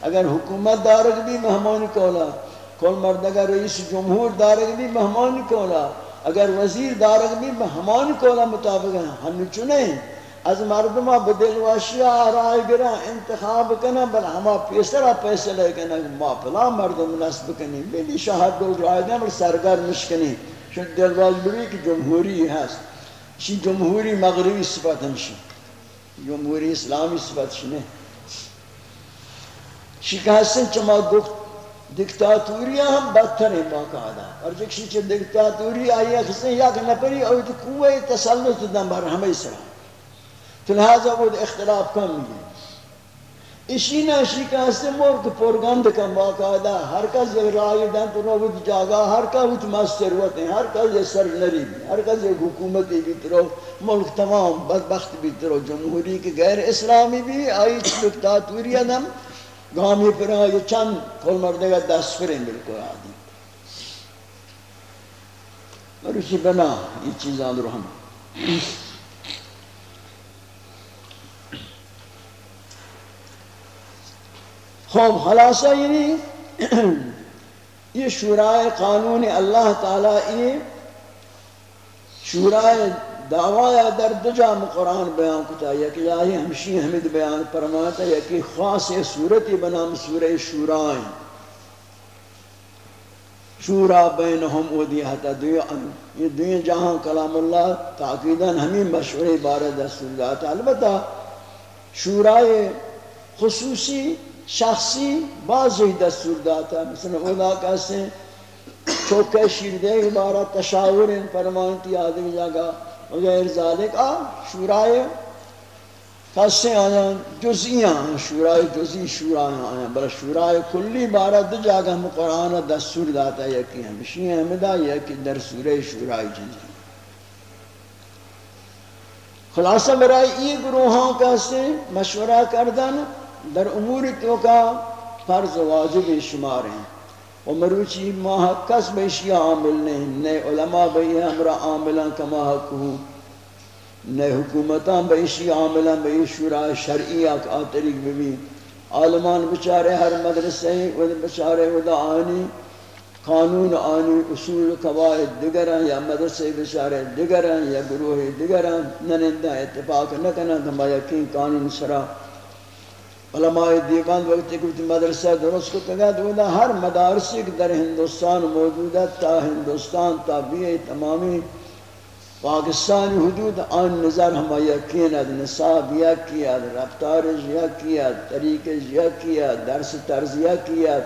اگر حکومت دارگ بی مهمان کولا. کل مرد اگر رئیس جمهور دارگ بی مهمان کولا. اگر وزیر دارگ بھی ہمان کولا مطابق ہیں، ہم چنے از مردمہ بدل واشیا آرائی گرا، انتخاب کنا، بل ہما پیسرا پیسے لے کنا، ما پلا مردم نصب کنی، بیلی شہر دو رائے دیں بل سرگر مشکنی شد دلواز بری کہ جمہوری ہے شی جمہوری مغربی صفت ہمشی جمہوری اسلامی صفت شنے شی کہ حسن چما دکت دکتاتوری ہم بدتر ہیں باقاعدہ اور جک شیچے دکتاتوری آئی اخسن یا کہ نپری اوی تو قوہ تسلط دن بر ہمیں سرا تو لہذا وہ اختلاف کم ملی اسی نہ اسی کا ہستے مورد پورگند کم باقاعدہ ہر کس یہ رائی دن تو نو بود جاگا ہر کا بود مستر ہوتے ہیں ہر کس یہ سر نری بھی ہر کس یہ حکومتی بھی ترو ملک تمام بدبخت بھی ترو جمہوری کے غیر اسلامی بھی آئی دکتاتوری ادم گامی پر یہ چند کل مردے گا دس فریں بالکل آدھی اور اسی بنا یہ چیزاں در ہم خوب خلاصہ یعنی یہ شورائے قانون اللہ تعالیٰ یہ شورائے دعوی در دو جام قرآن بیان کتا، یکی آئی ہمشی حمد بیان فرماتا، یکی خاص صورتی بنام سورہ شورائیں۔ شورا بینہم اودی حتا یہ دوی جہاں کلام اللہ تاقیداً ہمیں مشہور عبارت دستور داتا۔ البتہ شورائے خصوصی، شخصی بعضی دستور داتا۔ مثلا اولا کہتے ہیں چوکے شیر دے عبارت تشاور فرمانتی آدھے جگہ وغیر ذالک، آ، شورائے خاصے آیا، جزئیاں شورائے جزئی شورائے آیا بلا شورائے کلی بارہ دو جاگہ ہم قرآن دستور داتا ہے کہ ہم احمدہ یہ کہ در سورہ شورائے جنزی خلاصہ برای ای گروہاں کا سے مشورہ کردن، در امور تو کا فرض واجب شمار ہیں۔ و مروچی ماہ کس بیشی عامل نہیں، نئے علماء بئی ہمرا عاملان کما حق ہوں۔ نئے حکومتان بیشی عاملان بئی شورا شرعی آ طریق بھی عالمان بچارے ہر مدرسے بچارے ودا آنی۔ قانون، آنی، اصول، قواعد دگران یا مدرسے بچارے دگران یا گروہ دگران ننندہ اتفاق نکنہ دماغ یقین قانون سرا۔ علماء دیوان وقت ایک مدرسہ درست کو تگا دولا ہر مدارس ایک در ہندوستان موجود ہے، تا ہندوستان، تا بھی تمامی پاکستانی حدود، آن نظر ہم یقین ہے نصاب یا کیا رفتار یا کیا طریقے یا کیا درس طرز یا کیا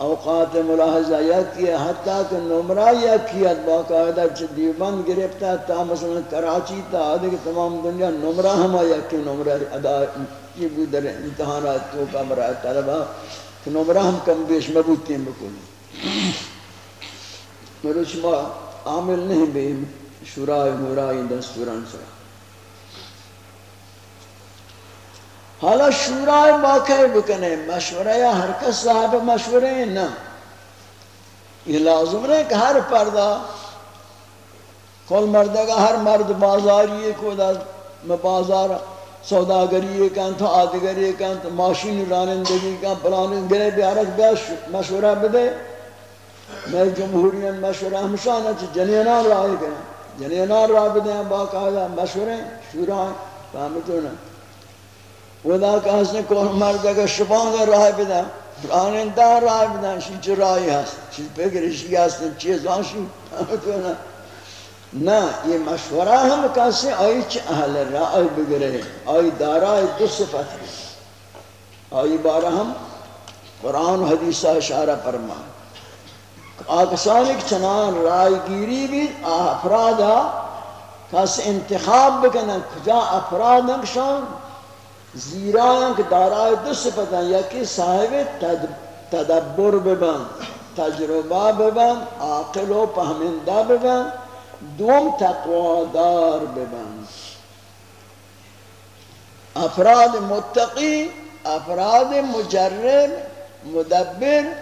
اوقات ملاحظہ یا کیا حتیٰ کہ نمرہ یا کیا باقاعدہ دیوبند گرفتا تا مثلا کراچی تا آدھے کہ تمام دنیا نمرہ ہم یقین نمرہ ادا یہ بھی در امتحانات تو کا مرا طلبہ کہ نمرہ ہم کم بیش مبوتی ہیں بکل میرے شما عامل نہیں بے شورای مورائی دستوران سرا۔ حالا شورای واقعی بکنے مشورہ یا ہر کس صاحب مشورے نا یہ لازم نہیں کہ ہر پردہ کل مردہ کا ہر مرد بازاری کو دا بازار سوداگری کن تو آدگری کن تو ماشین رانندگی کن، پلان گرے بیارک بیش مشورہ بدے میں جمہوریت مشورہ ہمشانہ چھ جنینان راہ کریں جنینان راہ بدیں باقاعدہ مشورے شورائیں فہمتو نا ودا کہ اس نے کون مرد اگر شبان کا راہ بدیں رانندان راہ بدیں شی چھ راہی ہست شی پکر شی ہست چیزان شی فہمتو نا نہ یہ مشورہ ہم کیسے آئی چھ اہل رائے بگرے آئی دارائے دو صفت ہے آئی بارہ ہم قرآن و حدیثہ اشارہ فرما آکسانی چنان رائے گیری بھی افرادہ کس انتخاب بکنن کجا افراد انکشان زیرائیں کہ دارائے دو صفت یکی صاحب تدبر ببن، تجربہ ببن، عاقل و پہمندہ ببن، دوم تقوادار ببند افراد متقی، افراد مجرب مدبر،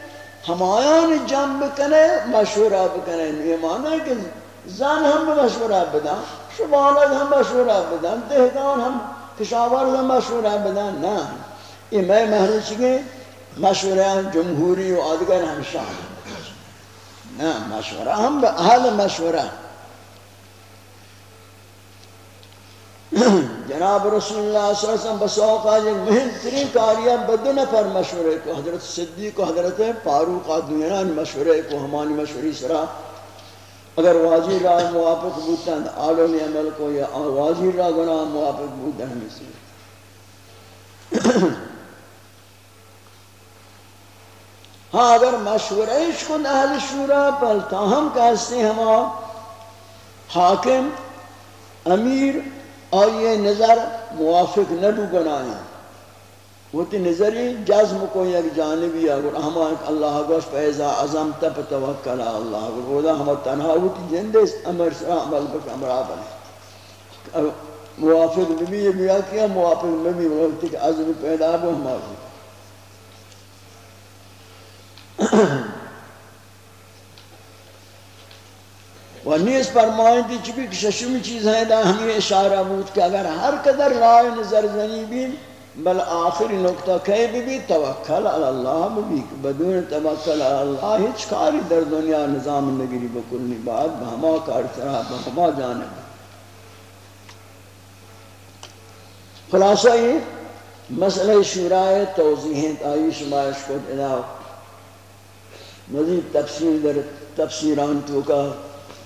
ہمایان جمع بکنے، مشورہ بکنے یہ معنی ہے کہ زن ہم مشورہ بدن شبالت ہم مشورہ بدن دہدان ہم کشاورز ہم مشورہ بدن نا یہ میں محرچ کے مشورہ جمہوری و آدگر ہم شاہد نا مشورہ ہم اہل مشورہ [CLEARS THROAT] جناب رسول اللہ صلی اللہ علیہ وسلم بسوق آج ایک مہم ترین کاریہ بدو نفر مشورے کو، حضرت صدیق و حضرت فاروق دنیا مشورے کو، ہمانی مشوری سرا. اگر واضح راہ موافق بودتا ہے عمل کو یا واضح راہ گناہ موافق بودتا ہے سے ہاں اگر مشورش کن اہل شورا پل تاہم کہستے ہما حاکم، امیر آئیے نظر موافق نبو بنایا وہ تی نظری جزم کو یک جانبی اگر ہم اللہ گوش پیزا عظم تب توکل اللہ۔ اگر وہ ہم تنہا ہوتی جندے امر سرا عمل بک امرا بنے موافق نبی یہ بیا کیا موافق نبی وقت کہ عظم پیدا ہو ہمارے جی۔ و نیز فرمائیں تھی چبی کہ ششمی چیز ہیں، دا ہمیں اشارہ بود کہ اگر ہر قدر رائے نظر زنی بین بل آخری نقطہ کہے بھی بھی توکل اللہ بھی بدون توکل اللہ، ہیچ کاری در دنیا نظام نگری بکلنی بعد بہما کار طرح بہما جانب خلاصہ یہ، مسئلہ شورائے توضیحیں تائیش مائش کو ادا مزید تفسیر در تفسیران تو کا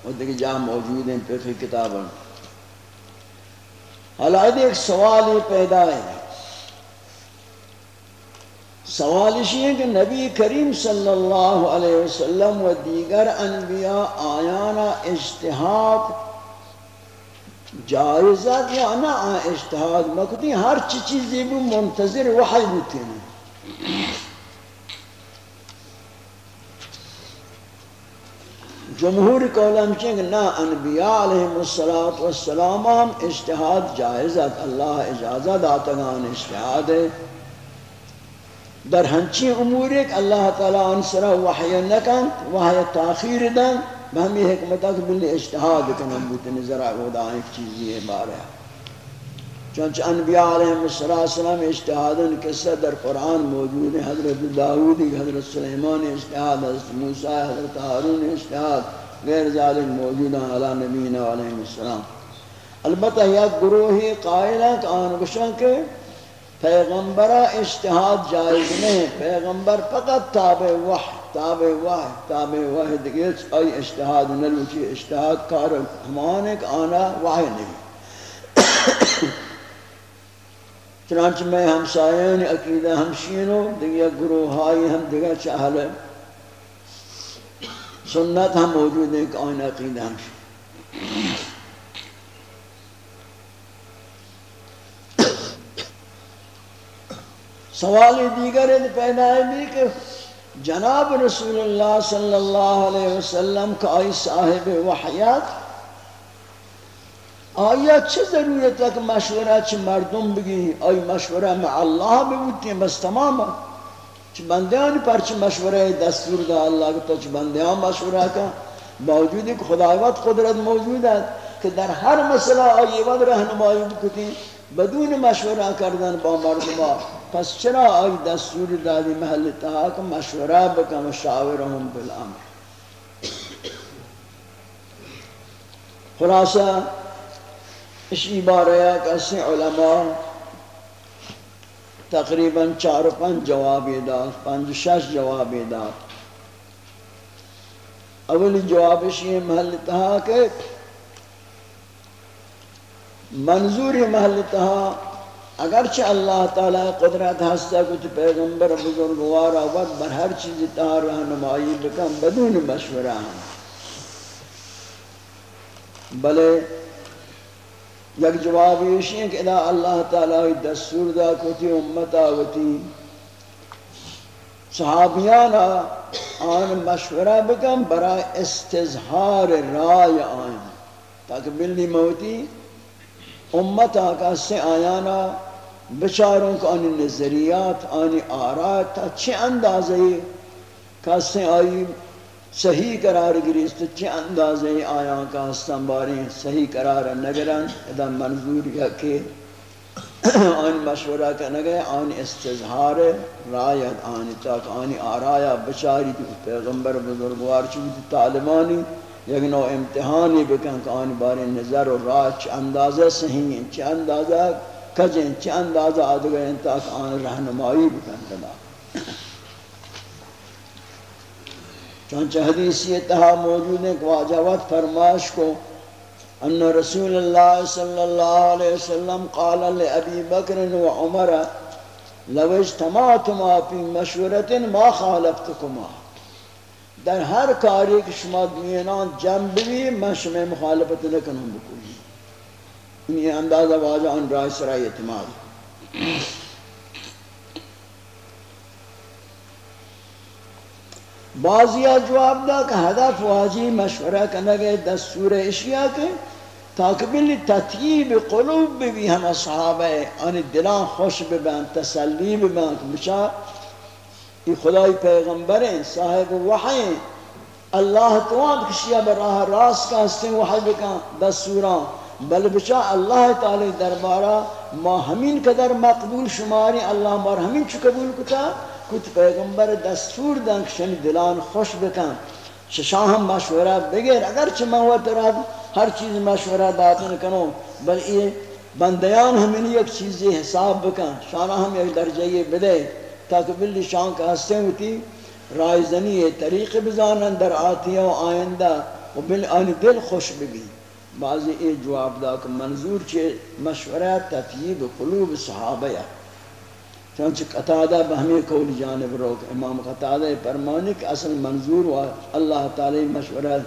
اور دیکھ جہاں موجود ہیں فقہ کتاباں۔ حالات ایک سوال یہ پیدا ہے۔ سوال اسی ہے کہ نبی کریم صلی اللہ علیہ وسلم و دیگر انبیاء آیانا اجتحاد جائزت یا نہ اجتحاد مکتی ہر چیزی بھی منتظر وحی ہوتے ہیں۔ جمہور قولم چنگ نا انبیاء علیہ السلام ہم اجتحاد جائزت اللہ اجازت آتگان اجتحاد ہے۔ در ہنچی امور ایک اللہ تعالیٰ انسرہ وحی نکن وحی تاخیر دن بہمی حکمتہ کہ بلی اجتحاد کنن بوتنی ذرا گودا ایک چیزی ہے بارے چونچہ انبیاء علیہ السلام اجتحادن قصہ در قرآن موجود ہے حضرت داودی حضرت سلیمان اجتحاد حضرت موسیٰ، حضرت حارون اجتحاد غیر ظالم موجود ہیں علی نبینا علیہ السلام. البتہ یک گروہی قائلہ کہ آنگشن کے پیغمبرہ اجتحاد جائز نہیں پیغمبر فقط تابع وحی تابع وحی تابع وحی۔ دیکھ آئی اجتحاد نلوچی اجتحاد کار ہمانے کہ آنا وحی نہیں۔ چنانچہ میں ہمسائین عقیدہ ہمشینوں دیگر گروہائی ہم دیگر چاہل سنت ہم موجود ہیں کہ آئین عقیدہ ہمشین سوال دیگر پیدائمی کہ جناب رسول اللہ صلی اللہ علیہ وسلم کا آئی صاحب وحیات آیا چه ضرورت که مشوره چی مردم بگی؟ آیا مشوره مع الله بگوتیم بس تمام. چه بندیانی پرچه مشوره دستور ده الله تا چ بندیان مشوره که موجودی که خداوت قدرت موجود است که در هر مسئله آیوان رہنمائی بکنی بدون مشوره کردن با مردم. پس چرا آئی دستور دادی محل تہا کہ مشورہ بکا مشاورہم بالعمر خلاصہ اسی بارے کسی علماء تقریباً چار پنج جوابی داد، پنج شش جوابی داد. اولی جوابش یہ محل تہا کہ منظور محل تہا اگرچہ اللہ تعالی قدرت ہستا کچھ پیغمبر بزرگوارا وقت بر ہر چیز تہا رہنمائی بکن بدون مشورہ ہم۔ بلے، یک جواب یہ ہے کہ اذا اللہ تعالی دستور دا کوتی امت آوتی۔ صحابیان آن مشورہ بکن برای استظہار رائے آئین تاکہ بلی موتی۔ امت آکا سے آیانا، بچاروں کو آنی نظریات، آنی آرات، اچھے اندازے کسے آئی، صحیح قرار گریست چی اندازے آیاں کا ہستان باری صحیح قرار نگرن ادا منظور یا کہ آن مشورہ کا نگے آن استظہار رایت آنی تاک، آنی آرایا بچاری تی پیغمبر بزرگوار چوتی تعلیمانی یک نوع امتحانی بکن کہ آنی باری نظر و رای چی اندازہ صحیح ہیں چی اندازہ کجیں چی اندازہ آدھگئیں تاک آن رہنمائی بکن کنا چونچہ حدیثی تہا موجود ہے کہ واجہوت فرماش کو ان رسول اللہ صلی اللہ علیہ وسلم قال لأبی بکر و عمر لو اجتماعتما فی مشورت ما خالفتکما. در ہر کاری کہ شما دوینان جنب بھی میں شما مخالفت نکنم بکلی انہی اندازہ واجہ ان رائے سرائی اعتماد. بعضیا جواب دا کہ ہدف واجی مشورہ کرنا دستور اشیاء کے تاکہ بلی تطیب قلوب بھی ہم صحابہ ان دلان خوش ببین تسلی ببین کہ بچا یہ خدای پیغمبر ہیں، صاحب وحی ہیں۔ اللہ توان کشیا براہ راست کا ہستے وحی بکن دستوران بل بچا اللہ تعالی دربارہ ما ہمین قدر مقبول شماری، اللہ مار ہمین چو قبول کتا؟ کچھ پیغمبر دستور دن شن دلان خوش بکن ششاہ ہم مشورہ بگیر اگرچہ میں ہوا تراد ہر چیز مشورہ داتن کنو بل یہ بندیان ہمیں ایک چیزی حساب بکن شانہ ہم ایک درجہ بدے۔ تاکہ بلی شان کا ہستے ہوتی رائے زنی طریق بزانن در آتیہ و آئندہ و بل آنی دل خوش بگی۔ بعضی یہ جواب دا کہ منظور چھے مشورہ، تطیب قلوب صحابہ چونچہ قطادہ بہمی قول جانب روک امام قطادہ فرمانی کہ اصل منظور و اللہ تعالی مشورہ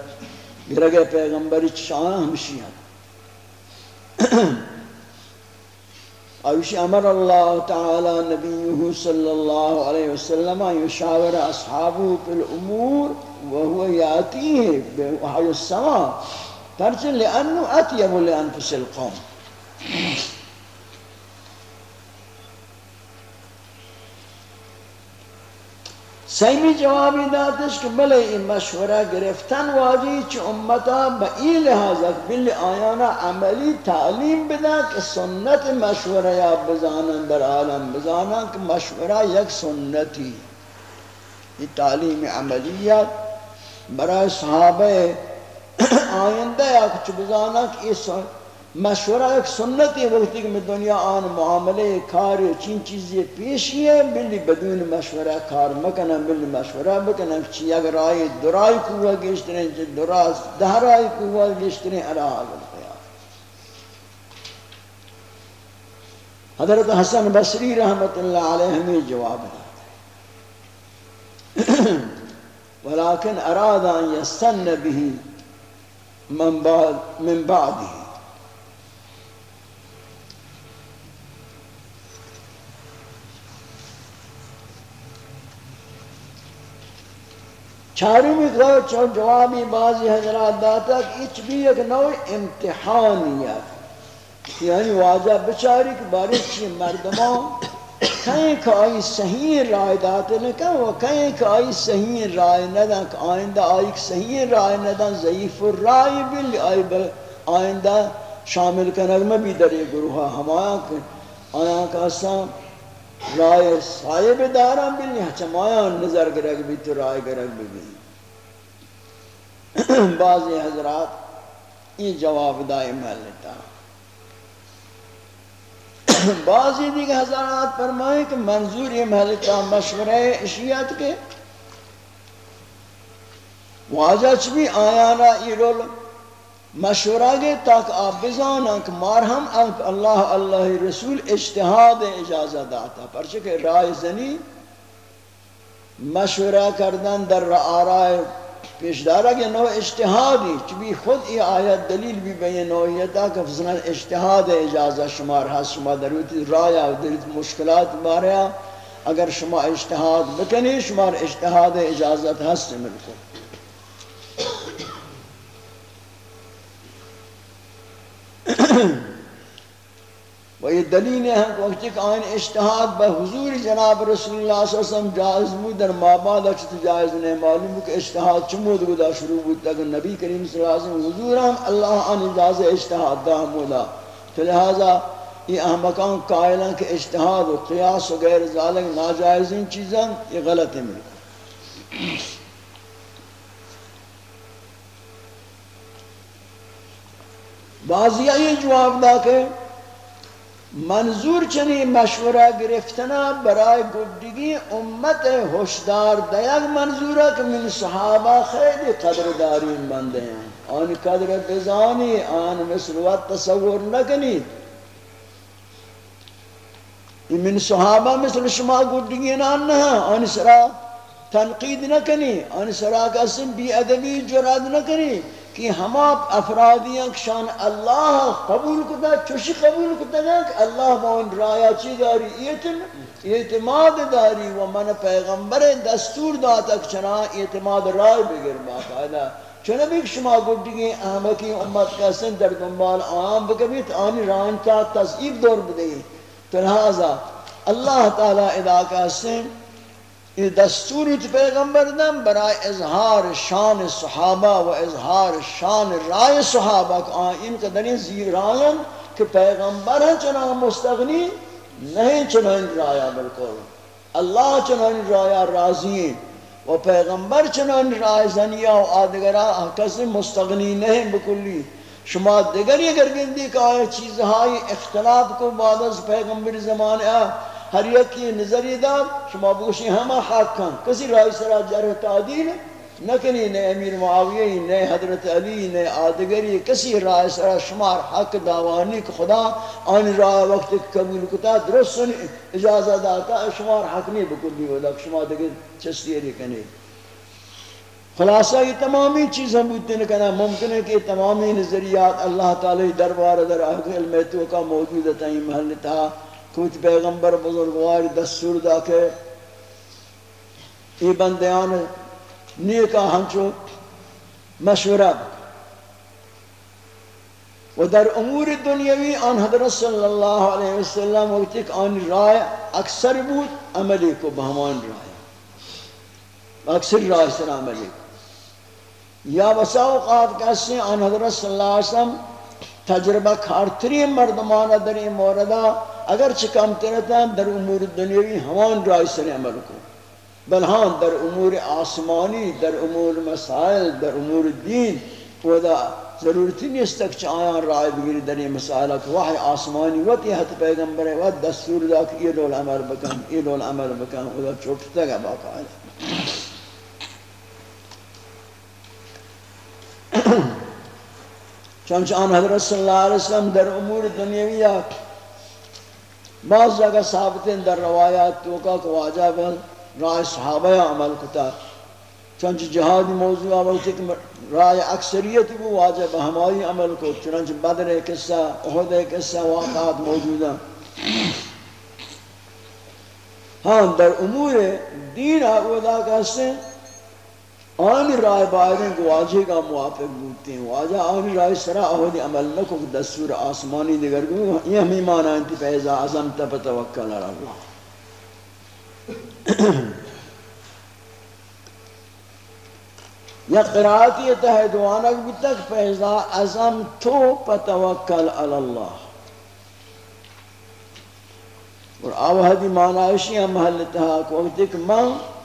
گرگ پیغمبری شان ہمشی ہیں۔ أو أمر الله تعالى نبيه صلى الله عليه وسلم أن يشاور أصحابه في الأمور وهو يأتيه بوحي السماء. ترجل لأنه أطيب لأنفس القوم. سیمی جوابی دادش کہ بلے این مشورہ گرفتن واجی چی امتا با ای لحاظت بلی آیانا عملی تعلیم بدا کہ سنت مشورہ یا بزانن در عالم بزانن کہ مشورہ یک سنتی. یہ تعلیم عملیات برای صحابہ آئندہ یا کچھ بزانن کہ یہ مشورہ ایک سنت ہے وقتی کہ میں دنیا آن معاملے کار چین چیزیں پیشی ہے بلی بدون مشورہ کار مکنم بلی مشورہ بکنم چی اگر آئی درائی کوہ گشتریں چی دراز دہرائی کوہ گشتریں ارہ آگل خیال حضرت حسن بصری رحمت اللہ علیہ ہمیں جواب ہے ولیکن اراد ان یستن به من بعد من بعده۔ چارمی چون جوابی بعضی حضرات داتا کہ اچ بھی ایک نوع امتحانیت یعنی واجہ بچاری کہ بارش چی مردمان کہیں کہ آئی صحیح رائے داتے لکن و کہیں کہ آئی صحیح رائے ندن کہ آئندہ آئی صحیح رائے ندن ضعیف الرائے بل آئی بل آئندہ شامل کنگ میں بھی در گروہ ہمایا کہ آیا کہ اساں رائے صاحب داران بلی چمایا نظر گرگ بھی تو رائے گرگ بھی بعضی حضرات یہ جواب دائی محلتا بعضی دیکھ حضرات فرمائے کہ منظور یہ محلتا مشورہ اشیات کے۔ واجہ چبی آیانا یہ رول مشورہ گے تاک آپ بزانا کہ مارہم انک اللہ اللہ رسول اجتہاد اجازت آتا پرچہ رائے زنی مشورہ کردن در آرائے پیش دارا کہ نو اجتہادی، چبی خود ای آیت دلیل بھی بین نوعیتا کہ فضلن اجتہاد اجازت شمار ہست شما دروتی رایا و دلیت مشکلات باریا اگر شما اجتہاد بکنی، شمار اجتہاد اجازت ہست ملکو۔ [COUGHS] و یہ دلیل ہے کہ وقت کہ آئین اشتہاد بہ حضور جناب رسول اللہ صلی اللہ علیہ وسلم جائز بود، در ماباد اچھت جائز نہیں معلوم کہ اشتہاد چمود گدا شروع بود. تک نبی کریم صلی اللہ علیہ وسلم حضور ہم اللہ آن اجاز اشتہاد دا حمودا تو لہذا یہ احمقان قائلان کہ اشتہاد و قیاس و غیر ذالک ناجائزین چیزاں یہ غلط ہے ملکو بعضی یہ جواب دا کہ منظور چنی مشورہ گرفتنا برای گڈگی امت ہوشدار دیگ منظورہ کہ من صحابہ خیلی قدر دارین بندے ہیں. آن قدر بزانی، آن مثل تصور نکنی من صحابہ مثل شما گڈگی نان نہ آن سرا تنقید نکنی. آن سرا کسیم بی ادبی جراد نکنی. کہ ہما افرادیاں شان اللہ قبول کتا چوشی قبول کتا گا کہ اللہ مون رایا چی داری اعتماد داری و من پیغمبر دستور داتا چنا اعتماد رائے بگر باقاعدہ چنبی کہ شما گردگی احمقی امت کا سن در دنبال آم بکبیت، آنی رانتا تصیب دور بدئی۔ تو لہذا اللہ تعالی ادا کا سن یہ دستوری تو پیغمبر دم برای اظہار شان صحابہ و اظہار شان رائے صحابہ کہ آن ان قدری زیرائن کہ پیغمبر ہیں چنان مستغنی، نہیں چنان رایا بالکل۔ اللہ چنان رایا راضی ہیں و پیغمبر چنان رائے زنیا و آدگرہ کسی مستغنی نہیں بکلی۔ شما دیگری اگر گندی کہ آیا چیزہائی اختلاف کو بعد از پیغمبر زمانے آیا ہر یک نظری داد شما بوشی ہما حق کن. کسی رائے سرا جرح تعدیل نکنی نے امیر معاویہ نے حضرت علی نے آدگری. کسی رائے سرا شمار حق داوانی کہ خدا آن رائے وقت قبول کتا درست اجازہ داتا شمار حق نہیں بکلی ہو لک شما دیگر چستی علی کنی. خلاصہ یہ تمامی چیز ہم بودتے کہنا ممکن ہے کہ تمامی نظریات اللہ تعالی دربار در احق علمیتوں کا موجود ہے یہ محل تھا کوئی پیغمبر بزرگوار دستور دا کے ای بندیان نیکا ہنچو مشورہ و در امور دنیاوی آن حضرت صلی اللہ علیہ وسلم وقت ایک آن رائے اکثر بود، عملی کو بہمان رائے۔ اکثر رائے سر عملی۔ کو یا بسا اوقات کہتے ہیں آن حضرت صلی اللہ علیہ وسلم تجربہ کارتری مردمانہ در این موردہ اگر چکم ترتا در امور دنیاوی ہمان رائے سر عمل کو۔ بل ہاں در امور آسمانی، در امور مسائل، در امور دین ودا ضرورتی نیست تک چاہاں رائے بگیری در یہ مسائلہ کہ وحی آسمانی وقت یہ حت پیغمبر ہے وقت دستور دا کہ یہ دول عمل بکن، یہ دول عمل بکن، ودا چھوٹتا گا باقا ہے چونچہ آن حضرت صلی اللہ علیہ وسلم در امور دنیاویات بعض جگہ ثابت در روایات تو کا کہ واجہ بل رائے صحابہ عمل کتا۔ چنچ جہادی موضوع آوال کہ رائے اکثریت کو واجہ بہمائی عمل کو۔ چنانچہ بدر قصہ، احد قصہ، واقعات موجود ہیں۔ ہاں در امور دین آگودا کہتے ہیں آنی رائے بائدیں کہ واجہ کا موافق بودتے ہیں، واجہ آنی رائے سرا اہلی عمل نکو دستور آسمانی دیگر گو یہ ہمیں مانا انتی فیضا عظم تب توکل اللہ۔ یا قرآتی تحدوانک بھی تک فیضا عظم تو پتوکل اللہ۔ اور آوہدی معنی اشیاء محل تحاک وقت ایک ماں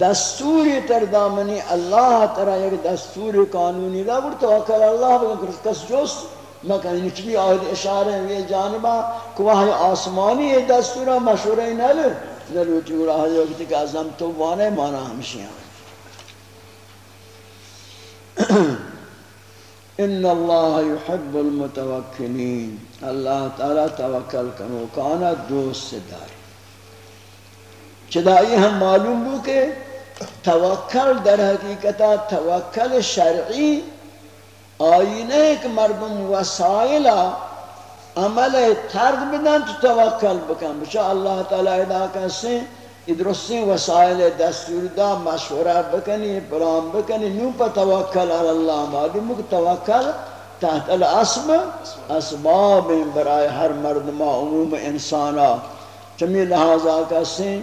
دستوری تر دامنی اللہ ترا یک دستور قانونی دا بر توکل اللہ بکن کس جوست؟ مکن نچلی یعنی آہد اشارہ یہ جانبا کہ وہاں آسمانی یہ دستورا مشورہ نل ضرور چکر آہد وقت کہ ازم تو وانے مانا ہمشیاں [CLEARS THROAT] ان اللہ يحب المتوکلین۔ اللہ تعالی توکل کنو کانا دوست سے داری۔ چدائی ہم معلوم ہو کہ توکل در حقیقتا توکل شرعی آئینے ایک مردم وسائلہ عمل ترک بدن تو توکل بکن۔ بچا اللہ تعالی ادا کسے ادرسی وسائل دستور دا مشورہ بکنی، پلان بکنی۔ نو پا توکل اللہ معلوم کہ توکل تحت الاسم، اسباب برای ہر مردمہ، عموم انسانا چمی لحاظہ کسیں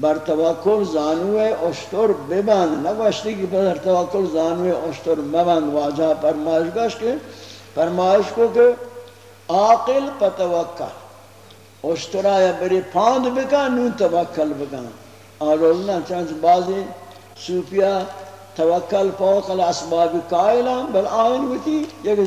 بر توکل زانوے اشتر ببند نگوشتی کہ بر توکل زانوے اشتر مبند واجہ فرمائش گوش کے، فرمائش کو کہ عاقل پا توکل، اشترا یا بری پاند بکا نون توکل بکا آرولنا چانچ بازی سوپیا توکل فوق الاسباب قائلہ بل آئین ہوتی یک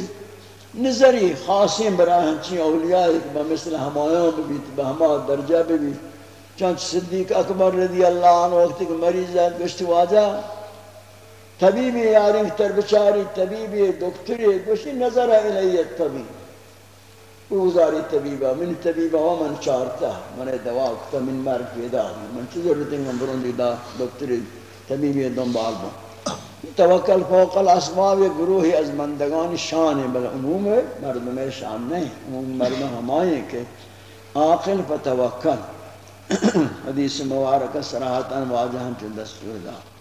نظری خاصی براہ ہنچی اولیاء، ایک بمثل ہمایوں ببیت، بہما درجہ ببیت۔ چونچ صدیق اکبر رضی اللہ عنہ وقت کہ مریض ہے گشت واجہ۔ طبیبی یاری تر بچاری طبیبی دکتری گوشتی نظر الیت طبیب۔ او اوزاری طبیبہ من طبیبہ و من چارتا من دوا کتا من مرگ پیدا من چیز رتیں گم برون دا دکتری طبیبی دنبال با توکل فوق الاسباب گروہی از مندگان شان ہے بل عموم مردم شان نہیں، عموم مردم ہمائیں کہ آقل فتوکل۔ حدیث مبارک سراحتاً واضح ہم چل دستور دا